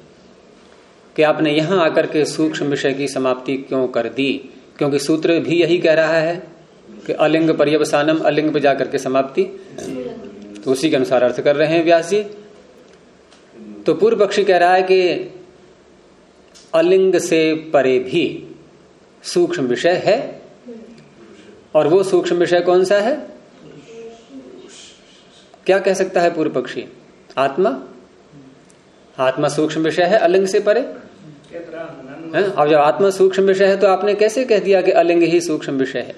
कि आपने यहाँ आकर के सूक्ष्म विषय की समाप्ति क्यों कर दी? क्योंकि सूत्र भी यही कह रहा है कि अलिंग पर्यवसानम, अलिंग पर जाकर के समाप्ति। तो उसी के अनुसार अर्थ कर रहे हैं व्यास। जी तो पूर्व पक्षी कह रहा है कि अलिंग से परे भी सूक्ष्म विषय है। और वो सूक्ष्म विषय कौन सा है? क्या कह सकता है पूर्व पक्षी? आत्मा? आत्मा सूक्ष्म विषय है, अलिंग से परे? अब जब आत्मा सूक्ष्म विषय है तो आपने कैसे कह दिया कि अलिंग ही सूक्ष्म विषय है?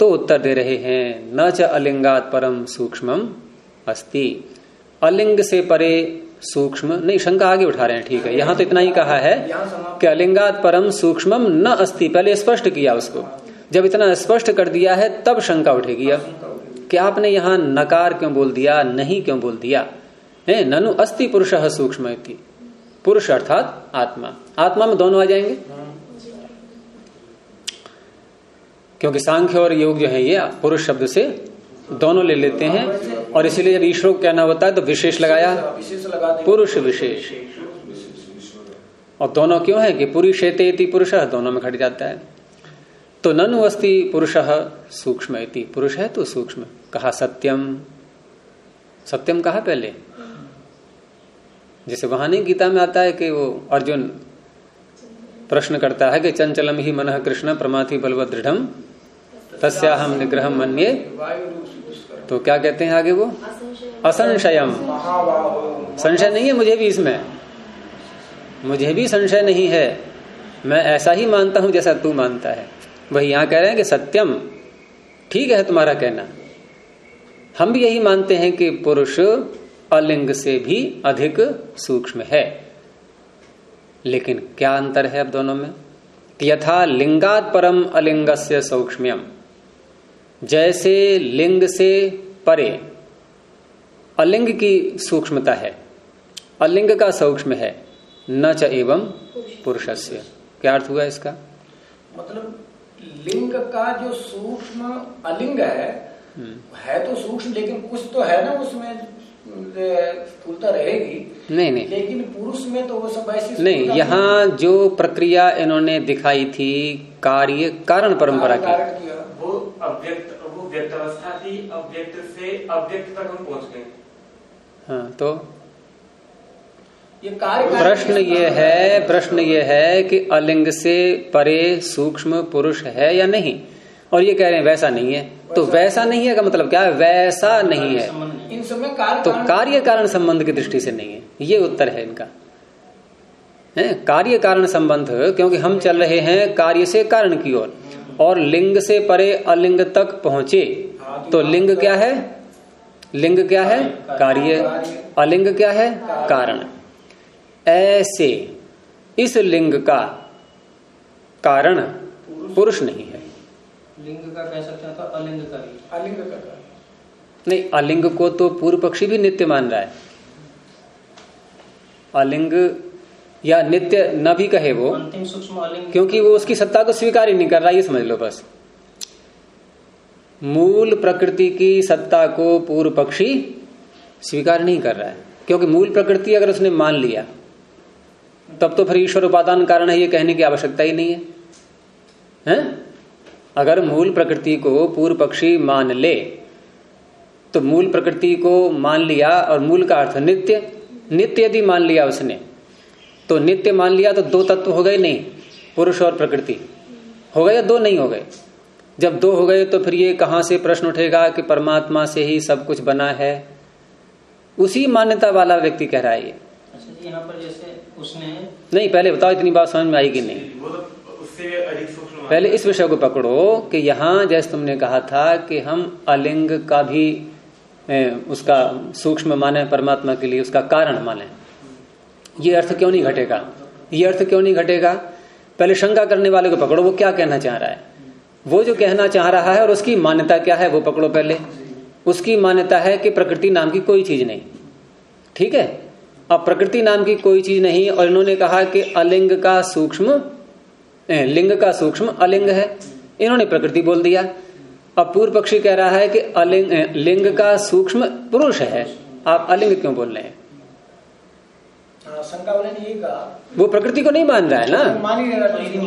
तो उत्तर दे रहे हैं, न च अलिंगात परम सूक्ष्म अस्ति। अलिंग से परे सूक्ष्म, नहीं, शंका आगे उठा रहे हैं, ठीक है। यहाँ तो इतना ही कहा है कि अलिंगात परम सूक्ष्म न अस्ति। पहले स्पष्ट किया उसको। जब इतना स्पष्ट कर दिया है, तब शंका उठेगी। अब कि आपने यहाँ नकार क्यों बोल दिया, नहीं क्यों बोल दिया? है, ननु अस्थि पुरुष सूक्ष्म पुरुष अर्थात आत्मा। आत्मा में दोनों आ जाएँगे? क्योंकि सांख्य और योग जो है ये पुरुष शब्द से दोनों ले लेते हैं, और इसीलिए जब ईश्वर को कहना होता है तो विशेष लगाया। पुरुष विशेष। और दोनों क्यों है कि पुरी शेते पुरुष, दोनों में खट जाता है। तो ननु अस्ति पुरुष सूक्ष्म पुरुष है तो सूक्ष्म। कहा सत्यम। सत्यम कहा पहले? जैसे वहाँ नहीं गीता में आता है कि वो अर्जुन प्रश्न करता है कि चंचलम ही मन कृष्ण प्रमाथि बलवत दृढ़ तस्या हम निग्रह मन्ये। तो क्या कहते हैं आगे वो? असंशयम। संशय नहीं है मुझे भी इसमें। मुझे भी संशय नहीं है। मैं ऐसा ही मानता हूँ जैसा तू मानता है। वही यहाँ कह रहे हैं कि सत्यम। ठीक है तुम्हारा कहना। हम भी यही मानते हैं कि पुरुष अलिंग से भी अधिक सूक्ष्म है। लेकिन क्या अंतर है अब दोनों में? यथा लिंगात परम अलिंग से सूक्ष्म जैसे लिंग से परे अलिंग की सूक्ष्मता है। अलिंग का सूक्ष्म है न च एवं पुरुषस्य। क्या अर्थ हुआ इसका? मतलब लिंग का जो सूक्ष्म अलिंग है हम्म। है तो सूक्ष्म लेकिन कुछ तो है ना उसमें स्थूलता रहेगी नहीं नहीं। लेकिन पुरुष में तो वो सब ऐसी नहीं यहाँ जो प्रक्रिया इन्होंने दिखाई थी कार्य कारण परंपरा की। वो अव्यक्त वो व्यक्त अवस्था थी अव्यक्त से अव्यक्त तक हम पहुँच गए। हाँ तो? ये प्रश्न ये है। प्रश्न ये है कि अलिंग से परे सूक्ष्म पुरुष है या नहीं? और ये कह रहे हैं वैसा नहीं है। तो वैसा नहीं है। का मतलब क्या है? वैसा नहीं है। इन समय कार्य तो कार्य कारण संबंध की दृष्टि से नहीं है। ये उत्तर है इनका। है? कार्य कारण संबंध क्योंकि हम चल रहे हैं कार्य से कारण की ओर। और, और लिंग से परे अलिंग तक पहुँचे। तो लिंग क्या है? लिंग क्या है? कार्य अलिंग क्या है? कारण। ऐसे इस लिंग का कारण पुरुष नहीं है। लिंग का कह सकते हैं तो अलिंग का भी। अलिंग का नहीं अलिंग को तो पूर्व पक्षी भी नित्य मान रहा है। अलिंग या नित्य न भी कहे वो अंतिम सूक्ष्म अलिंग क्योंकि वो उसकी सत्ता को स्वीकार ही नहीं कर रहा ये समझ लो बस। मूल प्रकृति की सत्ता को पूर्व पक्षी स्वीकार नहीं कर रहा है क्योंकि मूल प्रकृति अगर उसने मान लिया तब तो फिर ईश्वर उपादान कारण है ये कहने की आवश्यकता ही नहीं है। हैं? अगर मूल प्रकृति को पूर्व पक्षी मान ले तो मूल प्रकृति को मान लिया और मूल का अर्थ नित्य नित्य यदि मान लिया उसने तो नित्य मान लिया तो दो तत्व हो गए नहीं पुरुष और प्रकृति। हो गए या दो नहीं हो गए? जब दो हो गए तो फिर ये कहाँ से प्रश्न उठेगा कि परमात्मा से ही सब कुछ बना है? उसी मान्यता वाला व्यक्ति कह रहा है ये। अच्छा यहाँ पर जैसे उसने नहीं पहले बताओ इतनी बात समझ में आएगी नहीं। पहले इस विषय को पकड़ो कि यहाँ, जैसे तुमने कहा था कि हम अलिंग का भी उसका सूक्ष्म माने, परमात्मा के लिए उसका कारण माने। ये अर्थ क्यों नहीं घटेगा? ये अर्थ क्यों नहीं घटेगा? पहले शंका करने वाले को पकड़ो, वो क्या कहना चाह रहा है? वो जो कहना चाह रहा है और उसकी मान्यता क्या है, वो पकड़ो पहले। उसकी मान्यता है कि प्रकृति नाम की कोई चीज़ नहीं। ठीक है? अब प्रकृति नाम की कोई चीज़ नहीं, और इन्होंने कहा कि अलिंग का सूक्ष्म लिंग का सूक्ष्म अलिंग है। इन्होंने प्रकृति बोल दिया। अब पूर्व पक्षी कह रहा है कि अलिंग लिंग का सूक्ष्म पुरुष है। आप अलिंग क्यों बोल रहे हैं? वो प्रकृति को नहीं मान रहा है ना?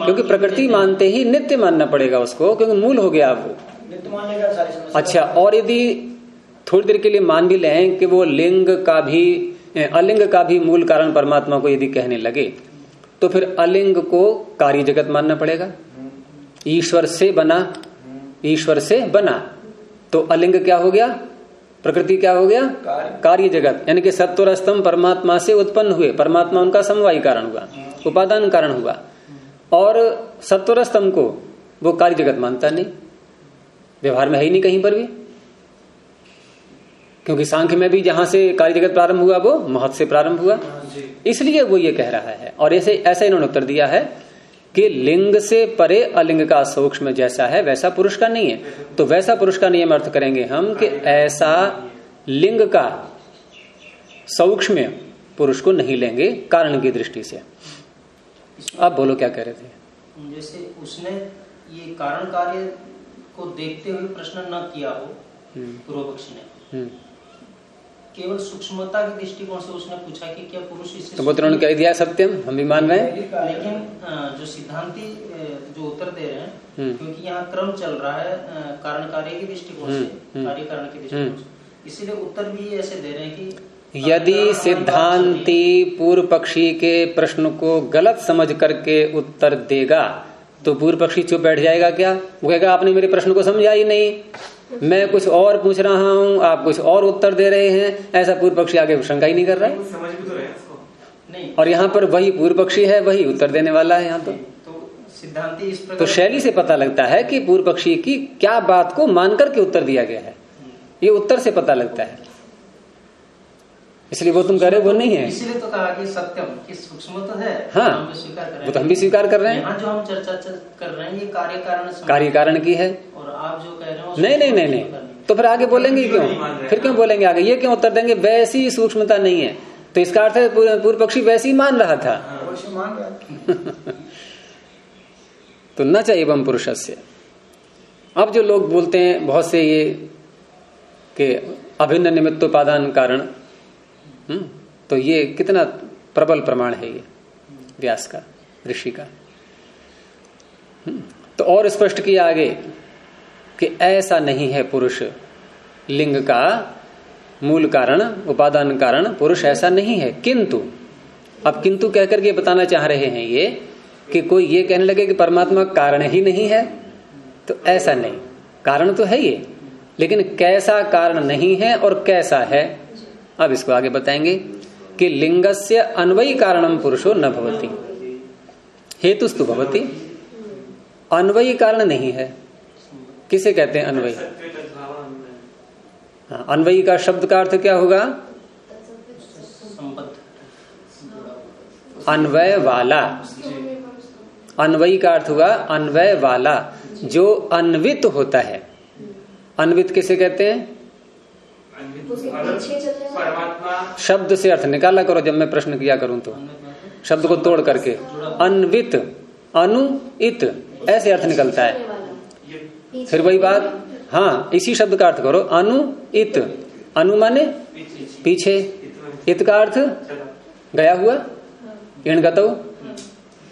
क्योंकि प्रकृति मानते ही नित्य मानना पड़ेगा उसको क्योंकि मूल हो गया वो। नित्य मान लेगा अच्छा और यदि थोड़ी देर के लिए मान भी लें कि वो लिंग का भी अलिंग का भी मूल कारण परमात्मा को यदि कहने लगे तो फिर अलिंग को कार्य जगत मानना पड़ेगा। ईश्वर से बना ईश्वर से बना। तो अलिंग क्या हो गया? प्रकृति क्या हो गया? कार्य। जगत। यानी कि सत्व और स्तंभ परमात्मा से उत्पन्न हुए। परमात्मा उनका समवायी कारण हुआ उपादान कारण हुआ। और सत्व और स्तंभ को वो कार्य जगत मानता नहीं। व्यवहार में है ही नहीं कहीं पर भी। क्योंकि सांख्य में भी जहाँ से कार्य जगत प्रारंभ हुआ वो महत से प्रारंभ हुआ। इसलिए वो ये कह रहा है। और ऐसे ऐसा इन्होंने उत्तर दिया है कि लिंग से परे अलिंग का सूक्ष्म जैसा है वैसा पुरुष का नहीं है। तो वैसा पुरुष का नियम अर्थ करेंगे हम कि ऐसा लिंग का सूक्ष्म पुरुष को नहीं लेंगे कारण की दृष्टि से। आप बोलो क्या कह रहे थे? जैसे उसने ये कारण कार्य को देखते हुए प्रश्न न किया हो हम्म, पूर्व पक्ष ने। हम्म। केवल सूक्ष्मता के दृष्टिकोण से उसने पूछा कि क्या पुरुष इससे तो तो उन्होंने कह दिया सत्यम हम भी मान रहे हैं। लेकिन जो सिद्धांति जो उत्तर दे रहे हैं हम्म। क्योंकि यहाँ क्रम चल रहा है कारण कार्य के दृष्टिकोण हम्म, से हम्म। कार्य कारण के दृष्टिकोण से। इसीलिए उत्तर भी ऐसे दे रहे हैं कि यदि सिद्धांति पूर्व पक्षी के प्रश्न को गलत समझ करके उत्तर देगा तो पूर्व पक्षी चुप बैठ जाएगा क्या? वो कहेगा आपने मेरे प्रश्न को समझा ही नहीं। मैं कुछ और पूछ रहा हूँ आप कुछ और उत्तर दे रहे हैं ऐसा पूर्व पक्षी आगे शंका ही नहीं कर रहा है। तो नहीं। और यहाँ पर वही पूर्व पक्षी है वही उत्तर देने वाला है यहाँ तो तो सिद्धांति तो शैली से पता लगता है कि पूर्व पक्षी की क्या बात को मानकर के उत्तर दिया गया है। ये उत्तर से पता लगता है। इसलिए वो तुम कह रहे हो वो नहीं है। इसीलिए तो कहा कि सत्यम कि सूक्ष्म तो है हाँ। हम स्वीकार कर। रहे वो तो हम भी स्वीकार कर रहे हैं। यहाँ जो हम चर्चा कर रहे हैं ये कार्य कारण कार्य कारण की है। और आप जो कह रहे हो नहीं नहीं नहीं नहीं। तो फिर आगे बोलेंगे क्यों फिर क्यों बोलेंगे आगे? ये क्यों उत्तर देंगे? वैसी सूक्ष्मता नहीं है। तो इसका अर्थ है पूर्व पक्षी वैसे ही मान रहा था। मान रहा *laughs* तो न चाहिए एवं पुरुष से अब जो लोग बोलते हैं बहुत से ये कि अभिन्न निमित्तोपादान कारण हम्म, तो ये कितना प्रबल प्रमाण है ये? व्यास का ऋषि का। हम्म, तो और स्पष्ट किया आगे कि ऐसा नहीं है पुरुष लिंग का मूल कारण उपादान कारण पुरुष ऐसा नहीं है। किंतु अब किंतु कहकर के बताना चाह रहे हैं ये कि कोई ये कहने लगे कि परमात्मा कारण ही नहीं है तो ऐसा नहीं। कारण तो है ये लेकिन कैसा कारण नहीं है और कैसा है? अब इसको आगे बताएँगे कि लिंगस्य अन्वयी कारणम पुरुषो न भवती। हेतुस्तु भवती। अन्वयी कारण नहीं है। किसे कहते हैं अन्वयी? अन्वय। हाँ, अन्वयी का शब्द का अर्थ क्या होगा? अन्वय वाला अन्वयी का अर्थ हुआ अन्वय वाला जो अन्वित होता है। अन्वित किसे कहते हैं उसके अगर पीछे चलने वाला परमात्मा शब्द से अर्थ निकाला करो जब मैं प्रश्न किया करूँ तो। शब्द को तोड़ करके। अन्वित, अनुइत, ऐसे अर्थ निकलता है। फिर वही बात हाँ इसी शब्द का अर्थ करो। अनु इत अनु माने पीछे। इत का अर्थ गया हुआ इण गतौ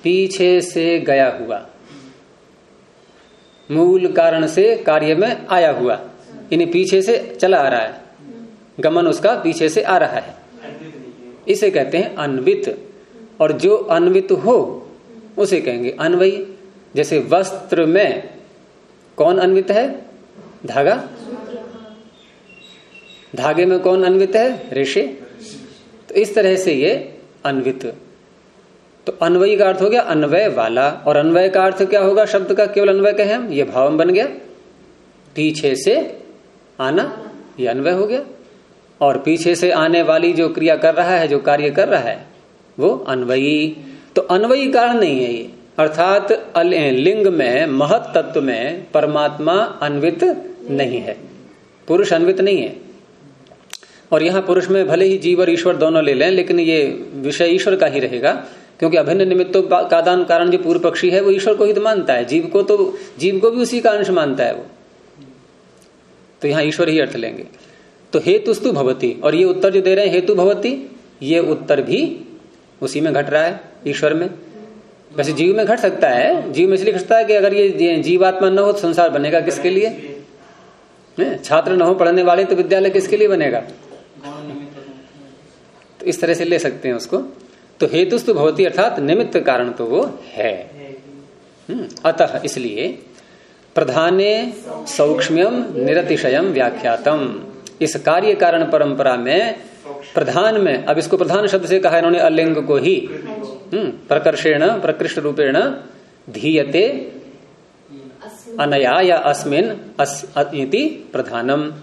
पीछे से गया हुआ। मूल कारण से कार्य में आया हुआ। इन्हें पीछे से चला आ रहा है। गमन उसका पीछे से आ रहा है। इसे कहते हैं अन्वित। और जो अन्वित हो, उसे कहेंगे अन्वयी। जैसे वस्त्र में कौन अन्वित है? धागा। धागे में कौन अन्वित है? रेशे तो इस तरह से ये अन्वित। तो अन्वयी का अर्थ हो गया अन्वय वाला। और अन्वय का अर्थ क्या होगा? शब्द का केवल अन्वय कहें हम, ये भाव बन गया। पीछे से आना, ये अन्वय हो गया। और पीछे से आने वाली जो क्रिया कर रहा है, जो कार्य कर रहा है, वो अन्वयी। तो अन्वयी कारण नहीं है ये। अर्थात लिंग में, महत तत्व में परमात्मा अन्वित नहीं है। पुरुष अन्वित नहीं है। और यहाँ पुरुष में भले ही जीव और ईश्वर दोनों ले लें, लेकिन ये विषय ईश्वर का ही रहेगा, क्योंकि अभिन्न निमित्तों का दान कारण जो पूर्व पक्षी है, वो ईश्वर को ही तो मानता है। जीव को तो जीव को भी उसी का अंश मानता है वो। तो यहाँ ईश्वर ही अर्थ लेंगे। तो हेतुस्तु भवती। और ये उत्तर जो दे रहे हैं हेतु भवती ये उत्तर भी उसी में घट रहा है ईश्वर में। वैसे जीव में घट सकता है जीव में इसलिए घटता है कि अगर ये जीवात्मा न हो तो संसार बनेगा किसके लिए? छात्र न हो पढ़ने वाले तो विद्यालय किसके लिए बनेगा? तो इस तरह से ले सकते हैं उसको। तो हेतुस्तु भवती अर्थात निमित्त कारण तो वो है। हम्म, अतः इसलिए प्रधाने सौक्ष्म्यम निरतिशयम व्याख्यातम। इस कार्य कारण परंपरा में प्रधान में अब इसको प्रधान शब्द से कहा इन्होंने अलिंग को ही। हम्म, प्रकर्षेण प्रकृष्ट रूपेण धीयते अनया या अस्मिन अस, प्रधानम।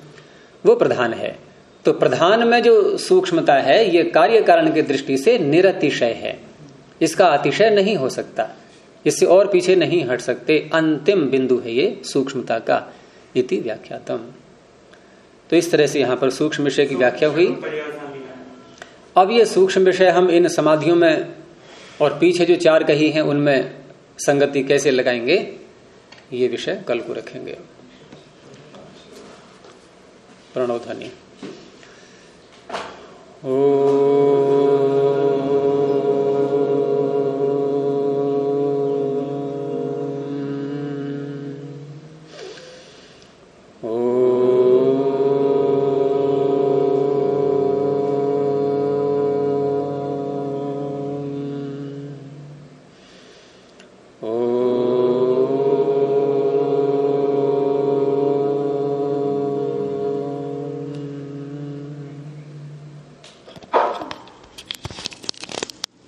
वो प्रधान है। तो प्रधान में जो सूक्ष्मता है ये कार्य कारण की दृष्टि से निरतिशय है। इसका अतिशय नहीं हो सकता। इससे और पीछे नहीं हट सकते। अंतिम बिंदु है ये सूक्ष्मता का इति व्याख्यातम। तो इस तरह से यहाँ पर सूक्ष्म विषय की व्याख्या हुई। अब ये सूक्ष्म विषय हम इन समाधियों में और पीछे जो चार कही हैं, उनमें संगति कैसे लगाएँगे, ये विषय कल को रखेंगे। प्रणोधनी ओ